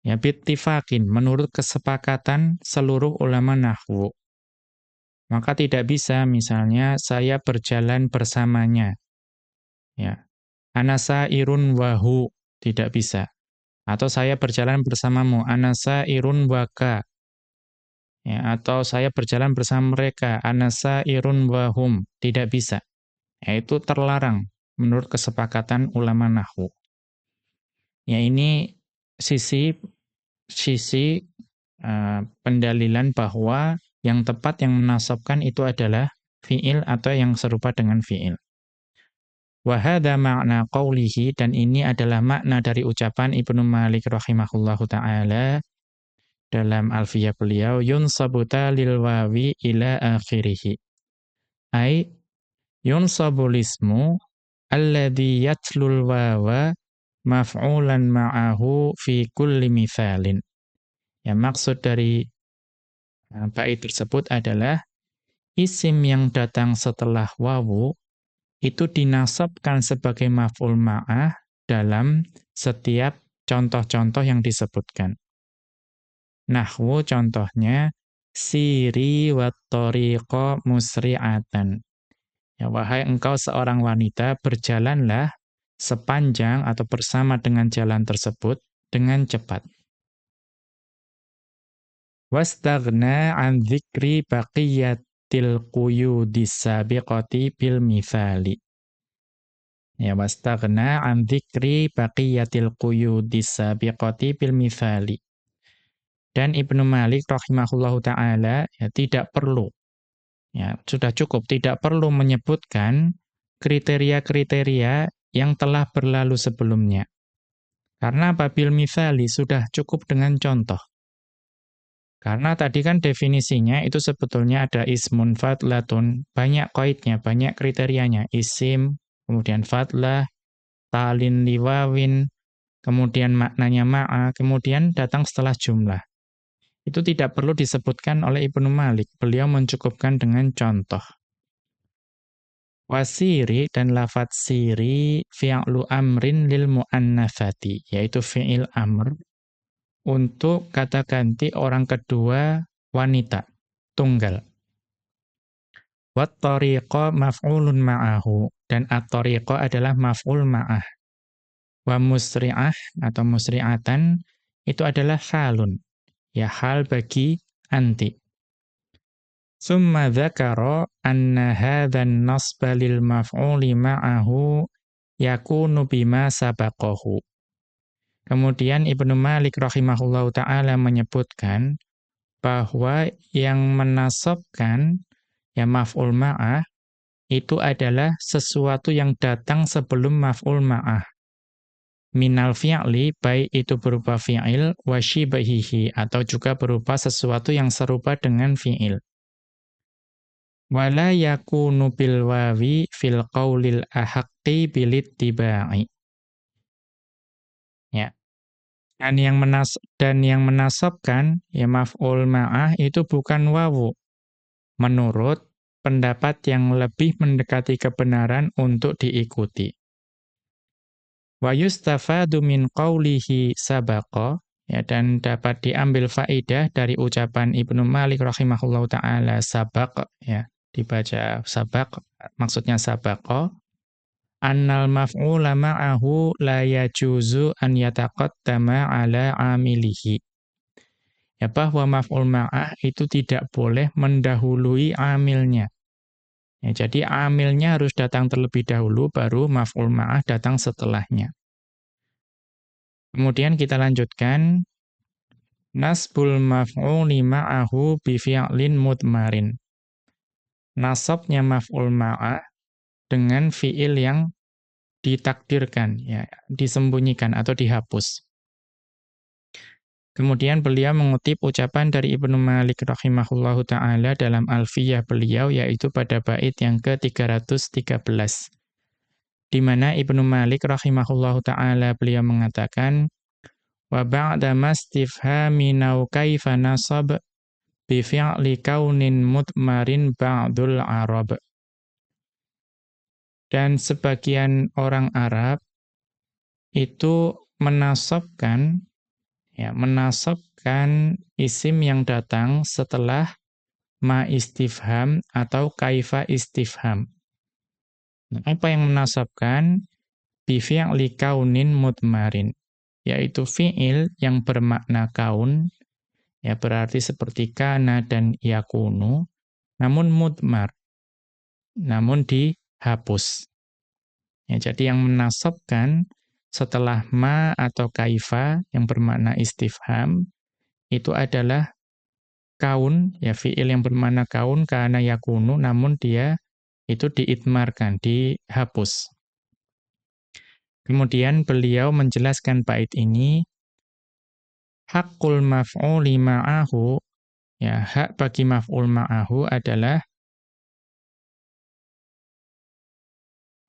Ya, bittifakin, menurut kesepakatan seluruh ulama nahwu. Maka tidak bisa misalnya saya berjalan bersamanya. Ya. Anasa irun wahu, tidak bisa. Atau saya berjalan bersamamu, anasa irun waka ya, atau saya berjalan bersama mereka, anasa irun wahum, tidak bisa. Yaitu terlarang menurut kesepakatan ulama nahwu. Ya ini sisi sisi uh, pendalilan bahwa yang tepat yang menasabkan itu adalah fi'il atau yang serupa dengan fi'il. Wahada makna qawlihi dan ini adalah makna dari ucapan Ibnu Malik rahimahullahu taala dalam alfiyah beliau yunsabu talil wawi ila akhirih. Ai yunsabu lismu alladhi yatlul wawa maf'ulan ma'ahu fi kulli mithalin. Ya maksud dari nah, bait tersebut adalah isim yang datang setelah wawu itu dinasabkan sebagai maf'ul ma'ah dalam setiap contoh-contoh yang disebutkan. Nahwu contohnya siri wa tariqa musri'atan. Ya wahai engkau seorang wanita berjalanlah sepanjang atau bersama dengan jalan tersebut dengan cepat. Wastaghna an dzikri baqiyatil quyudis sabiqati bil mithali. Ya wastaghna an dzikri baqiyatil quyudis sabiqati bil mithali. Dan Ibnu Malik rahimahullahu taala ya tidak perlu ya sudah cukup tidak perlu menyebutkan kriteria-kriteria yang telah berlalu sebelumnya. Karena babil mithali sudah cukup dengan contoh. Karena tadi kan definisinya itu sebetulnya ada ismun fadlatun, banyak koidnya, banyak kriterianya. Isim, kemudian fadlah, talin liwawin, kemudian maknanya ma'a, kemudian datang setelah jumlah. Itu tidak perlu disebutkan oleh Ibnu Malik, beliau mencukupkan dengan contoh. Wasiri dan lafat siri fi'lu amrin lil mu'annafati, yaitu fi'il amr untuk kata ganti orang kedua wanita, tunggal. Wat tariqa maf'ulun ma'ahu dan at-tariqa adalah maf'ul ma'ah. Wa musri'ah atau musri'atan itu adalah halun. Ya hal bagi anti. Summa dzakara anna hadzan nasba lil maf'uli ma'ahu yakunu bima sabaqahu. Kemudian Ibnu Malik rahimahullahu taala menyebutkan bahwa yang menasabkan ya maf'ul ma'ah itu adalah sesuatu yang datang sebelum maf'ul ma'ah. Minal fi'li baik itu berupa fi'il wa shibahihi atau juga berupa sesuatu yang serupa dengan fi'il. Wala yakunu bil wawi fil qaulil ahaqqi bilittiba'i. Ya. Dan yang menas dan yang menasabkan ya maf'ul ma'ah itu bukan wawu. Menurut pendapat yang lebih mendekati kebenaran untuk diikuti. Wa yustafadu min qawlihi sabaqa ya dan dapat diambil faidah dari ucapan Ibnu Malik rahimahullahu taala sabaq ya dibaca sabaq maksudnya sabaqa annal maf'ula ma'ahu la yajuzu an yataqaddama ala amilihi. Ya bahwa maf'ul ma'ah itu tidak boleh mendahului amilnya. Ya, jadi amilnya harus datang terlebih dahulu baru maf'ul ma'ah datang setelahnya. Kemudian kita lanjutkan nasbul maf'uli ma'ahu bi fi'lin mudmarin. Nasabnya maf'ul ma'ah dengan fiil yang ditakdirkan, ya, disembunyikan atau dihapus. Kemudian beliau mengutip ucapan dari Ibnu Malik rahimahullahu taala dalam Alfiyah beliau yaitu pada bait yang ke-313. Di mana Ibnu Malik rahimahullahu taala beliau mengatakan wa ba'da mastifhami nau kaifa nasab bi fi'li kaunin mutmarin ba'dul arab dan sebagian orang Arab itu menasabkan ya menasabkan isim yang datang setelah ma istifham atau kaifa istifham. Nah, apa yang menasabkan bi fi'li kaunin mudmarin yaitu fi'il yang bermakna kaun ya berarti seperti kana dan yakunu namun mudmar namun di hapus. Ya, jadi yang menasabkan setelah ma atau kaifa yang bermakna istifham itu adalah kaun ya fiil yang bermakna kaun karena yakunu namun dia itu diitmarkan, dihapus. Kemudian beliau menjelaskan bait ini hakul maf'uli ma'ahu ya hak bagi maf'ul ma'ahu adalah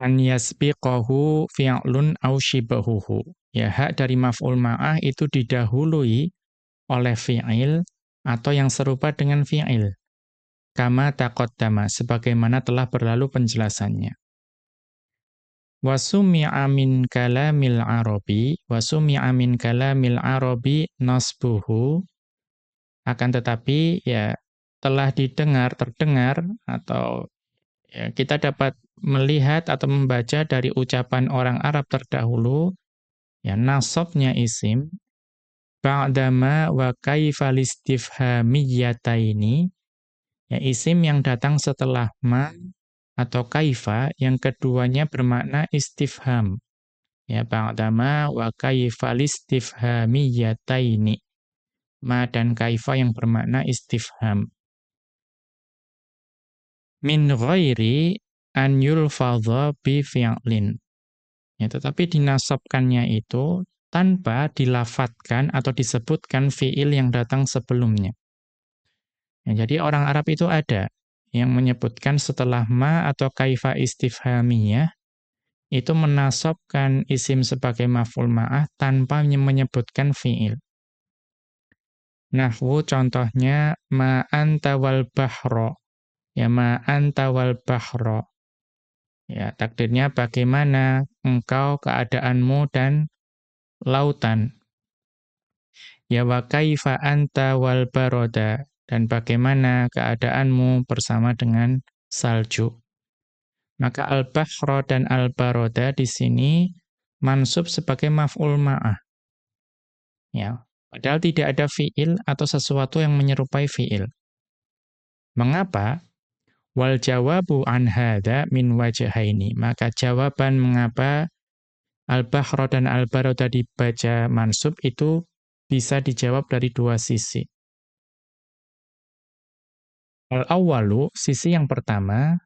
an yasbiqahu fi'lun aw shibahuhu. Ya, hak dari maf'ul ma'ah itu didahului oleh fi'il atau yang serupa dengan fi'il. Kama taqaddama, sebagaimana telah berlalu penjelasannya. Wasumi'a min kalamil arabi, wasumi'a min kalamil arabi nasbuhu, akan tetapi ya telah didengar, terdengar, atau ya, kita dapat melihat atau membaca dari ucapan orang Arab terdahulu, ya nasabnya isim, ba'dama wa kaifal istifhamiyataini, ya isim yang datang setelah ma atau kaifa, yang keduanya bermakna istifham. Ya, ba'dama wa kaifal istifhamiyataini. Ma dan kaifa yang bermakna istifham. Min ghairi an yulfadha bi fi'lin. Ya, tetapi dinasabkannya itu tanpa dilafatkan atau disebutkan fi'il yang datang sebelumnya. Ya, jadi orang Arab itu ada yang menyebutkan setelah ma atau kaifa istifhamiyah itu menasabkan isim sebagai maf'ul ma'ah tanpa menyebutkan fi'il. Nahwu contohnya ma wal bahra. Ya ma anta wal bahra. Ya, takdirnya bagaimana engkau keadaanmu dan lautan. Ya wa kaifa anta wal baroda dan bagaimana keadaanmu bersama dengan salju. Maka al-bahra dan al-baroda di sini mansub sebagai maf'ul ma'ah. Ya, padahal tidak ada fiil atau sesuatu yang menyerupai fiil. Mengapa? Wal jawabu an hadza min wajhaini. Maka jawaban mengapa al-bahra dan al-barada dibaca mansub itu bisa dijawab dari dua sisi. Al-awwalu, sisi yang pertama,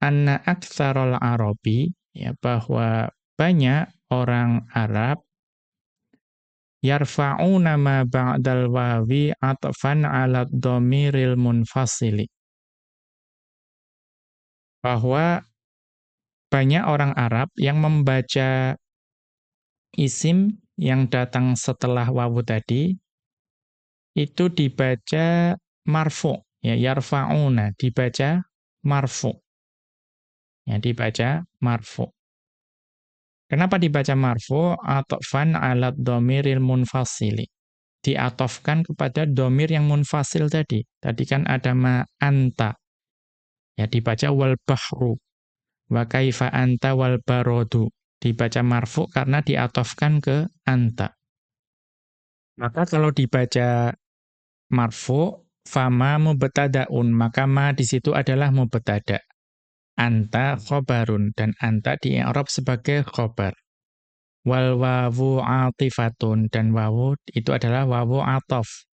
anna aktsarul arabi, ya bahwa banyak orang Arab yarfa'una ma ba'dal wawi atfan 'ala dhamiril munfasili bahwa banyak orang Arab yang membaca isim yang datang setelah wawu tadi itu dibaca marfu ya yarfa'una dibaca marfu. Ya dibaca marfu. Kenapa dibaca marfu? Atofan alat domiril munfasili. Diatofkan kepada domir yang munfasil tadi. Tadi kan ada ma anta Ya dibaca wal bahru. Wa kaifa anta wal barodu. Dibaca marfu karena diatofkan ke anta. Maka kalau dibaca marfu, fama mubtadaun, maka ma di situ adalah mubtada. Anta khobarun dan anta di Arab sebagai khobar. Wal wawu atifatun dan wawu itu adalah wawu atof.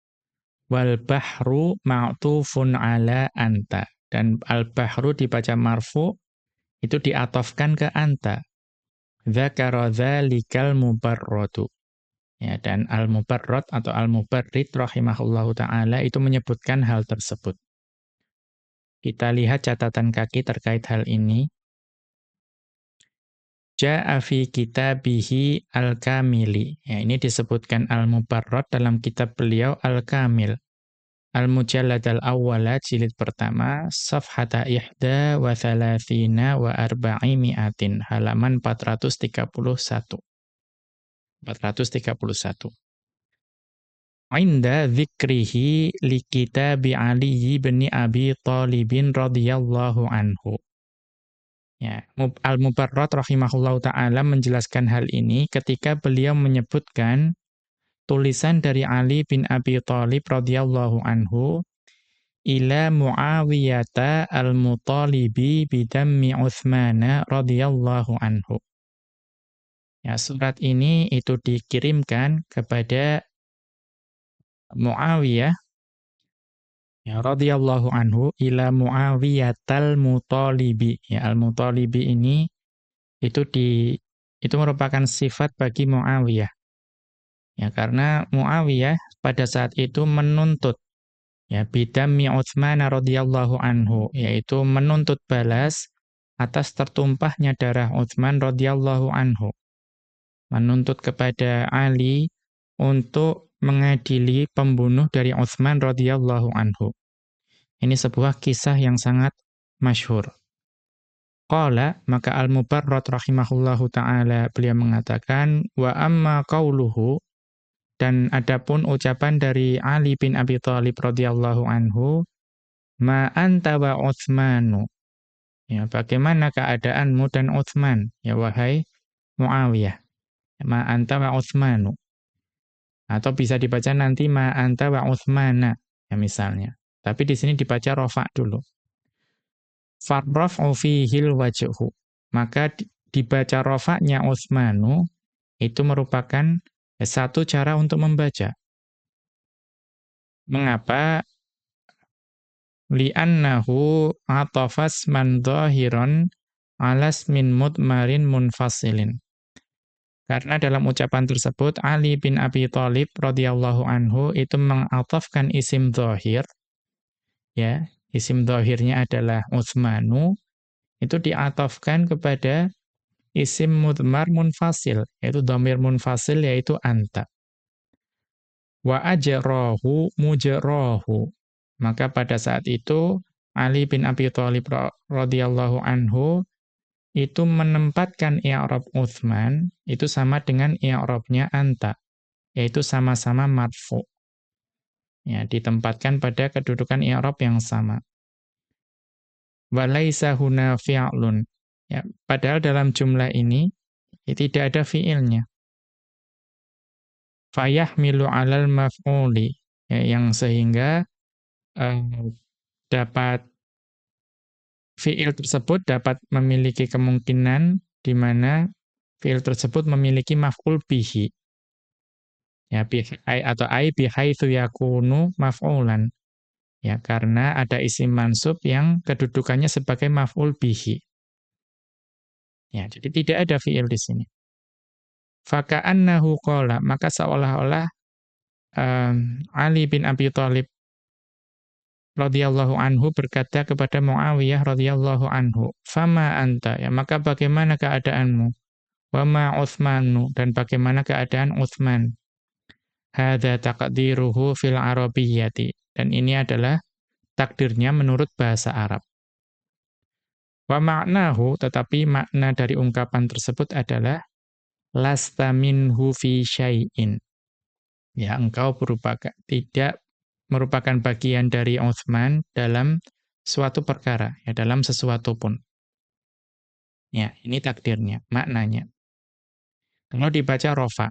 Wal bahru ma'tufun ala anta dan al-bahru dibaca marfu itu diatofkan ke anta. Dzakara dzalikal mubarradu. Ya, dan al-mubarrad atau al-mubarrid rahimahullahu taala itu menyebutkan hal tersebut. Kita lihat catatan kaki terkait hal ini. Ja'a fi kitabihi al-kamili. Ya, ini disebutkan al-mubarrad dalam kitab beliau al-kamil. Al-Mujallad al-Awwala jilid pertama safhata ihda wa thalathina wa arba'i mi'atin halaman 431 431 Inda dzikrihi li kitabi Ali bin Abi Thalib radhiyallahu anhu. Ya, Al-Mubarrad rahimahullahu taala menjelaskan hal ini ketika beliau menyebutkan tulisan dari Ali bin Abi Thalib radhiyallahu anhu ila Muawiyata al-Mutalibi bidammi Uthmana radhiyallahu anhu. Ya, surat ini itu dikirimkan kepada Muawiyah ya radhiyallahu anhu ila Muawiyatal Mutalibi. Ya, al-Mutalibi ini itu di itu merupakan sifat bagi Muawiyah. Ya, karena Muawiyah pada saat itu menuntut ya bidammi Utsman radhiyallahu anhu, yaitu menuntut balas atas tertumpahnya darah Utsman radhiyallahu anhu. Menuntut kepada Ali untuk mengadili pembunuh dari Utsman radhiyallahu anhu. Ini sebuah kisah yang sangat masyhur. Qala maka Al-Mubarrad rahimahullahu taala beliau mengatakan wa amma qauluhu dan adapun ucapan dari Ali bin Abi Thalib radhiyallahu anhu, "Ma anta wa Utsmanu." Ya, bagaimana keadaanmu dan Utsman? Ya wahai Muawiyah. Ma anta wa Utsmanu. Atau bisa dibaca nanti ma anta wa Utsmana, ya misalnya. Tapi di sini dibaca rafa dulu. Farraf'u fihil wajhu. Maka dibaca rafa'nya Utsmanu itu merupakan satu cara untuk membaca. Mengapa? Li'annahu atafas man dhahiran alas min mutmarin munfasilin. Karena dalam ucapan tersebut Ali bin Abi Thalib radhiyallahu anhu itu mengatafkan isim dhahir ya, isim dhahirnya adalah Utsmanu itu diatafkan kepada isim mudmar munfasil, yaitu domir munfasil, yaitu anta. Wa ajrahu mujrahu. Maka pada saat itu, Ali bin Abi Thalib radhiyallahu anhu itu menempatkan i'rab Uthman itu sama dengan i'rabnya anta, yaitu sama-sama marfu. Ya, ditempatkan pada kedudukan i'rab yang sama. Wa laisa huna fi'lun Ya, padahal dalam jumlah ini ya, tidak ada fiilnya. Fayahmilu 'alal maf'uli ya, yang sehingga uh, dapat fiil tersebut dapat memiliki kemungkinan di mana fiil tersebut memiliki maf'ul bihi. Ya, bi atau ai bihaitsu yakunu maf'ulan. Ya, karena ada isim mansub yang kedudukannya sebagai maf'ul bihi. Ya, jadi tidak ada fiil di sini. Faka'annahu qala, maka seolah-olah um, Ali bin Abi Thalib radhiyallahu anhu berkata kepada Muawiyah radhiyallahu anhu, "Fama anta?" Ya, maka bagaimana keadaanmu? Wa ma Utsmanu dan bagaimana keadaan Utsman? Hadza taqdiruhu fil arabiyyati. Dan ini adalah takdirnya menurut bahasa Arab. Wa maknahu, tetapi makna dari ungkapan tersebut adalah lasta minhu fi syai'in. Ya, engkau merupakan tidak merupakan bagian dari Uthman dalam suatu perkara, ya dalam sesuatu pun. Ya, ini takdirnya, maknanya. Kalau dibaca rofa.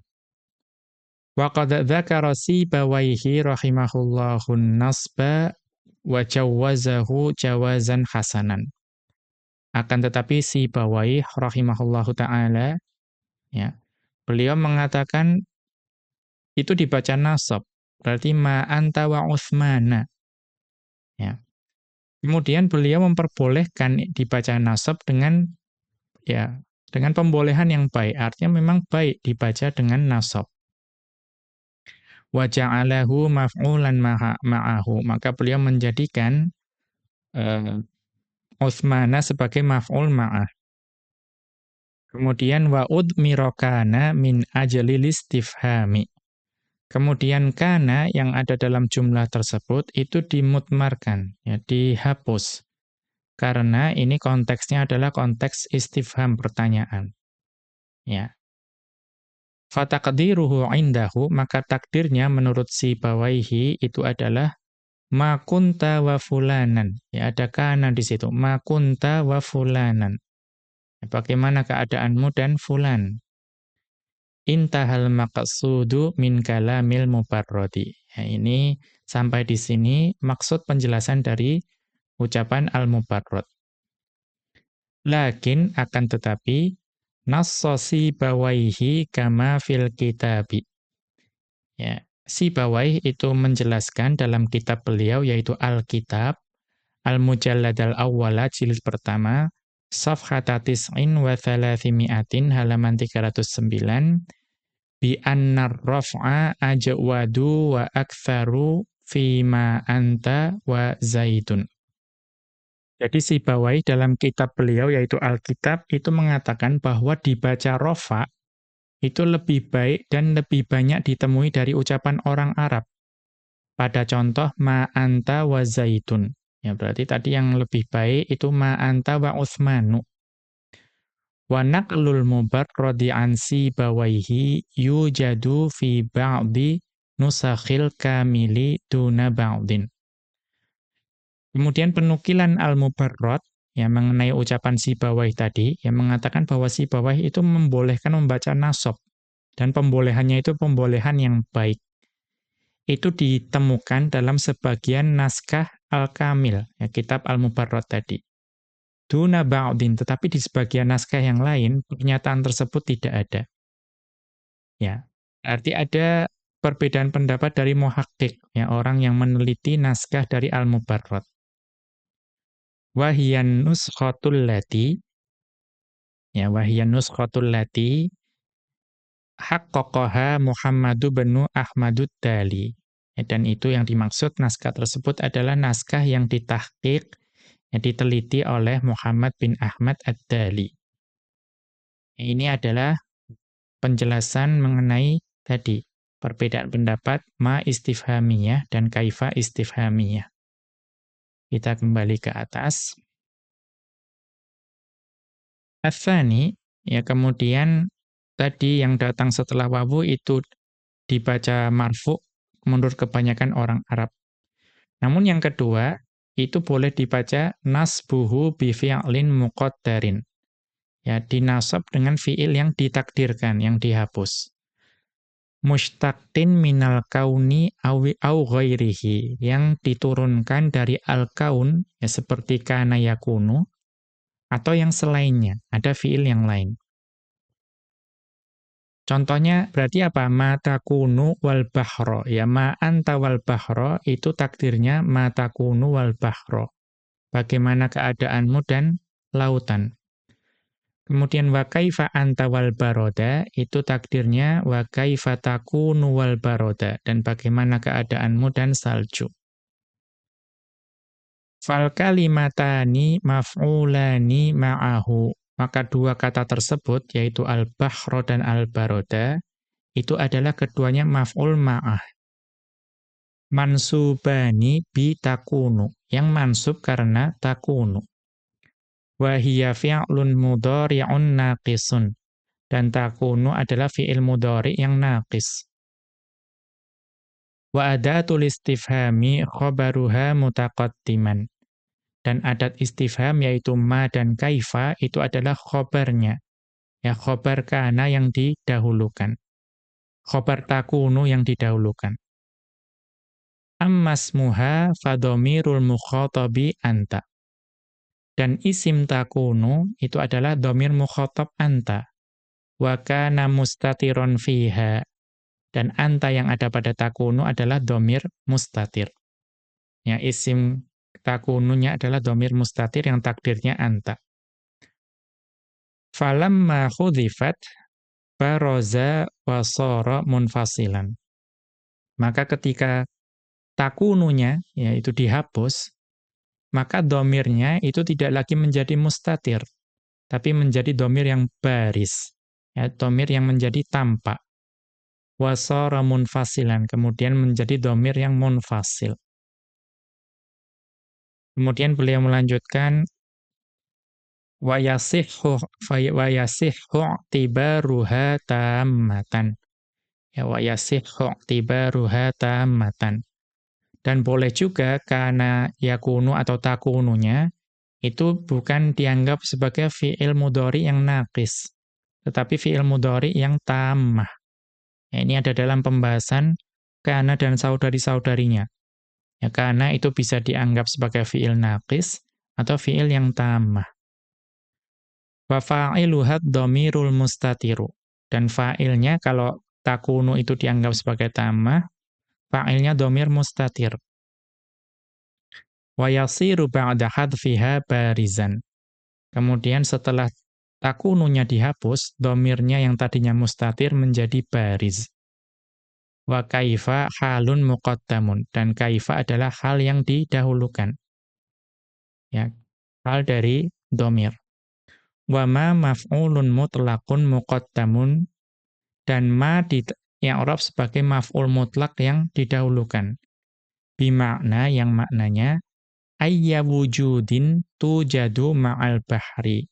Wa qad dzakara Sibawaihi rahimahullahu nasba wa jawazahu jawazan hasanan. Akan tetapi si Bawai rahimahullahu taala ya, beliau mengatakan itu dibaca nasab, berarti ma anta wa Utsmana. Ya. Kemudian beliau memperbolehkan dibaca nasab dengan ya, dengan pembolehan yang baik. Artinya memang baik dibaca dengan nasab. Wa maf'ulan ma'ahu. Maka beliau menjadikan uh, Uthmana sebagai maf'ul ma'ah. Kemudian wa udmirokana min ajalil istifhami. Kemudian kana yang ada dalam jumlah tersebut itu dimutmarkan, ya, dihapus. Karena ini konteksnya adalah konteks istifham pertanyaan. Ya. Fataqdiruhu indahu, maka takdirnya menurut si bawaihi itu adalah ma kunta wa fulanan. Ya, ada kana di situ. Ma kunta wa fulanan. Ya, bagaimana keadaanmu dan fulan? Intahal maqsudu min kalamil mubarrodi. Ya, ini sampai di sini maksud penjelasan dari ucapan al-mubarrod. Lakin akan tetapi nassosi bawaihi kama fil kitabi. Ya, Si Bawai itu menjelaskan dalam kitab beliau yaitu Al-Kitab Al-Mujallad al-Awwala jilid pertama Safhata tis'in wa thalathimi'atin halaman 309 bi annar raf'a ajwadu wa aktharu fima anta wa zaidun. Jadi Sibawai dalam kitab beliau yaitu Alkitab itu mengatakan bahwa dibaca rofa itu lebih baik dan lebih banyak ditemui dari ucapan orang Arab. Pada contoh ma'anta wa zaitun. Ya berarti tadi yang lebih baik itu ma'anta wa Uthmanu. Wa naqlul mubarradi an sibawaihi yujadu fi ba'di nusakhil kamili duna ba'din. Kemudian penukilan Al-Mubarrad yang mengenai ucapan si bawah tadi yang mengatakan bahwa si bawah itu membolehkan membaca nasab dan pembolehannya itu pembolehan yang baik. Itu ditemukan dalam sebagian naskah Al-Kamil, ya, kitab Al-Mubarrad tadi. Duna ba'din, tetapi di sebagian naskah yang lain pernyataan tersebut tidak ada. Ya, arti ada perbedaan pendapat dari muhakkik, ya orang yang meneliti naskah dari Al-Mubarrad wahiyan nuskhatul lati. Ya wahiyan nuskhatul lati. Haqqaqaha Muhammadu bin Ahmadud Dali. Ya, dan itu yang dimaksud naskah tersebut adalah naskah yang ditahqiq yang diteliti oleh Muhammad bin Ahmad Ad-Dali. Ya, ini adalah penjelasan mengenai tadi perbedaan pendapat ma istifhamiyah dan kaifa istifhamiyah kita kembali ke atas. Athani, ya kemudian tadi yang datang setelah wawu itu dibaca marfu menurut kebanyakan orang Arab. Namun yang kedua, itu boleh dibaca nasbuhu bi fi'lin muqaddarin. Ya, dinasab dengan fi'il yang ditakdirkan, yang dihapus mustaqtin minal kauni awi au ghairihi yang diturunkan dari al-kaun ya seperti kana yakunu atau yang selainnya, ada fiil yang lain. Contohnya berarti apa? Matakunu wal bahro. Ya ma anta wal bahro itu takdirnya matakunu wal bahro. Bagaimana keadaanmu dan lautan. Kemudian wa kaifa anta wal baroda itu takdirnya wa kaifa takunu wal baroda dan bagaimana keadaanmu dan salju. Fal kalimatani maf'ulani ma'ahu. Maka dua kata tersebut yaitu al-bahro dan al-baroda itu adalah keduanya maf'ul ma'ah. Mansubani bi takunu. Yang mansub karena takunu wa hiya fi'lun mudhari'un naqisun. Dan takunu adalah fi'il mudhari' yang naqis. Wa adatul istifhami khabaruha mutaqaddiman. Dan adat istifham yaitu ma dan kaifa itu adalah khobarnya ya khobar kana yang didahulukan. Khobar takunu yang didahulukan. Ammasmuha fadomirul mukhatabi anta dan isim takunu itu adalah domir mukhotob anta. Wa kana mustatiron fiha. Dan anta yang ada pada takunu adalah domir mustatir. Ya, isim takununya adalah domir mustatir yang takdirnya anta. Falamma khudhifat baroza wasara munfasilan. Maka ketika takununya, yaitu dihapus, maka domirnya itu tidak lagi menjadi mustatir, tapi menjadi domir yang baris, ya, domir yang menjadi tampak. Wasara munfasilan, kemudian menjadi domir yang munfasil. Kemudian beliau melanjutkan, wayasihhu wayasihhu tibaruha tammatan. Ya wayasihhu tibaruha tammatan. Dan boleh juga karena yakunu atau takununya itu bukan dianggap sebagai fi'il mudhari yang naqis, tetapi fi'il mudhari yang tamah. Ya, ini ada dalam pembahasan karena dan saudari-saudarinya. Ya, karena itu bisa dianggap sebagai fi'il naqis atau fi'il yang tamah. Wa fa'iluhat dhamirul mustatiru. Dan fa'ilnya kalau takunu itu dianggap sebagai tamah, Fa'ilnya domir mustatir. Wa yasiru ba'da hadfiha barizan. Kemudian setelah takununya dihapus, domirnya yang tadinya mustatir menjadi bariz. Wa kaifa halun muqaddamun. Dan kaifa adalah hal yang didahulukan. Ya, af'al dari domir. Wa ma maf'ulun mutlaqun muqaddamun dan ma i'rab sebagai maf'ul mutlak yang didahulukan. Bimakna yang maknanya ayya wujudin tujadu ma'al bahri.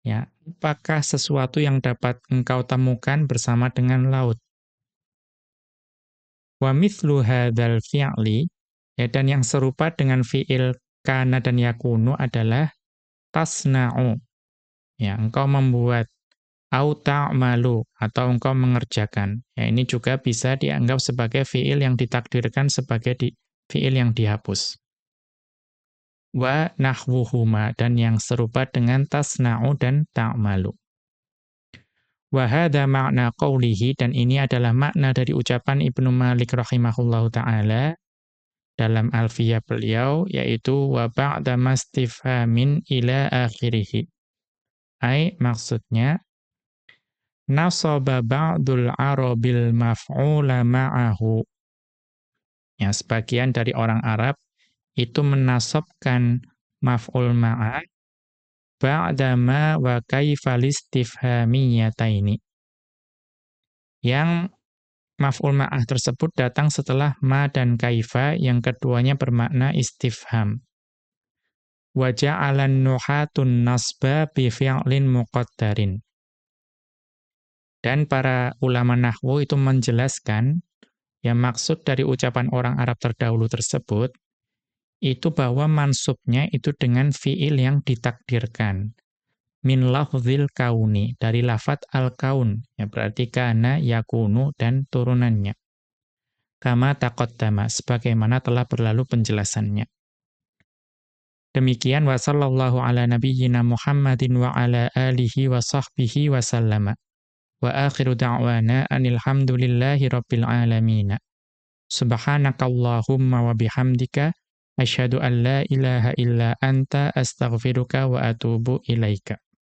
Ya, apakah sesuatu yang dapat engkau temukan bersama dengan laut? Wa mithlu hadzal fi'li ya dan yang serupa dengan fi'il kana dan yakunu adalah tasna'u. Ya, engkau membuat au ta'malu atau engkau mengerjakan. Ya, ini juga bisa dianggap sebagai fiil yang ditakdirkan sebagai di, fiil yang dihapus. Wa nahwuhuma dan yang serupa dengan tasna'u dan ta'malu. Wa hadha makna qawlihi dan ini adalah makna dari ucapan Ibnu Malik rahimahullahu taala dalam alfiyah beliau yaitu wa ba'da mastifhamin ila akhirih. Ai maksudnya nasaba ba'dul arabil maf'ula ma'ahu. Ya, sebagian dari orang Arab itu menasabkan maf'ul ma'a ba'da ma wa kaifa listifhamiyataini. Yang maf'ul ma'ah tersebut datang setelah ma dan kaifa yang keduanya bermakna istifham. Wa ja'alan nuhatun nasba bi fi'lin muqaddarin. Dan para ulama nahwu itu menjelaskan yang maksud dari ucapan orang Arab terdahulu tersebut itu bahwa mansubnya itu dengan fiil yang ditakdirkan. Min lafzil kauni, dari lafat al-kaun, ya berarti kana, yakunu, dan turunannya. Kama taqaddama, sebagaimana telah berlalu penjelasannya. Demikian wa sallallahu ala nabiyyina Muhammadin wa ala alihi wa sahbihi wa sallama. Wa akhiru da'wana anil hamdulillahi rabbil alamina. Subhanakallahumma wa bihamdika asyhadu an la ilaha illa anta astaghfiruka wa atubu ilaika.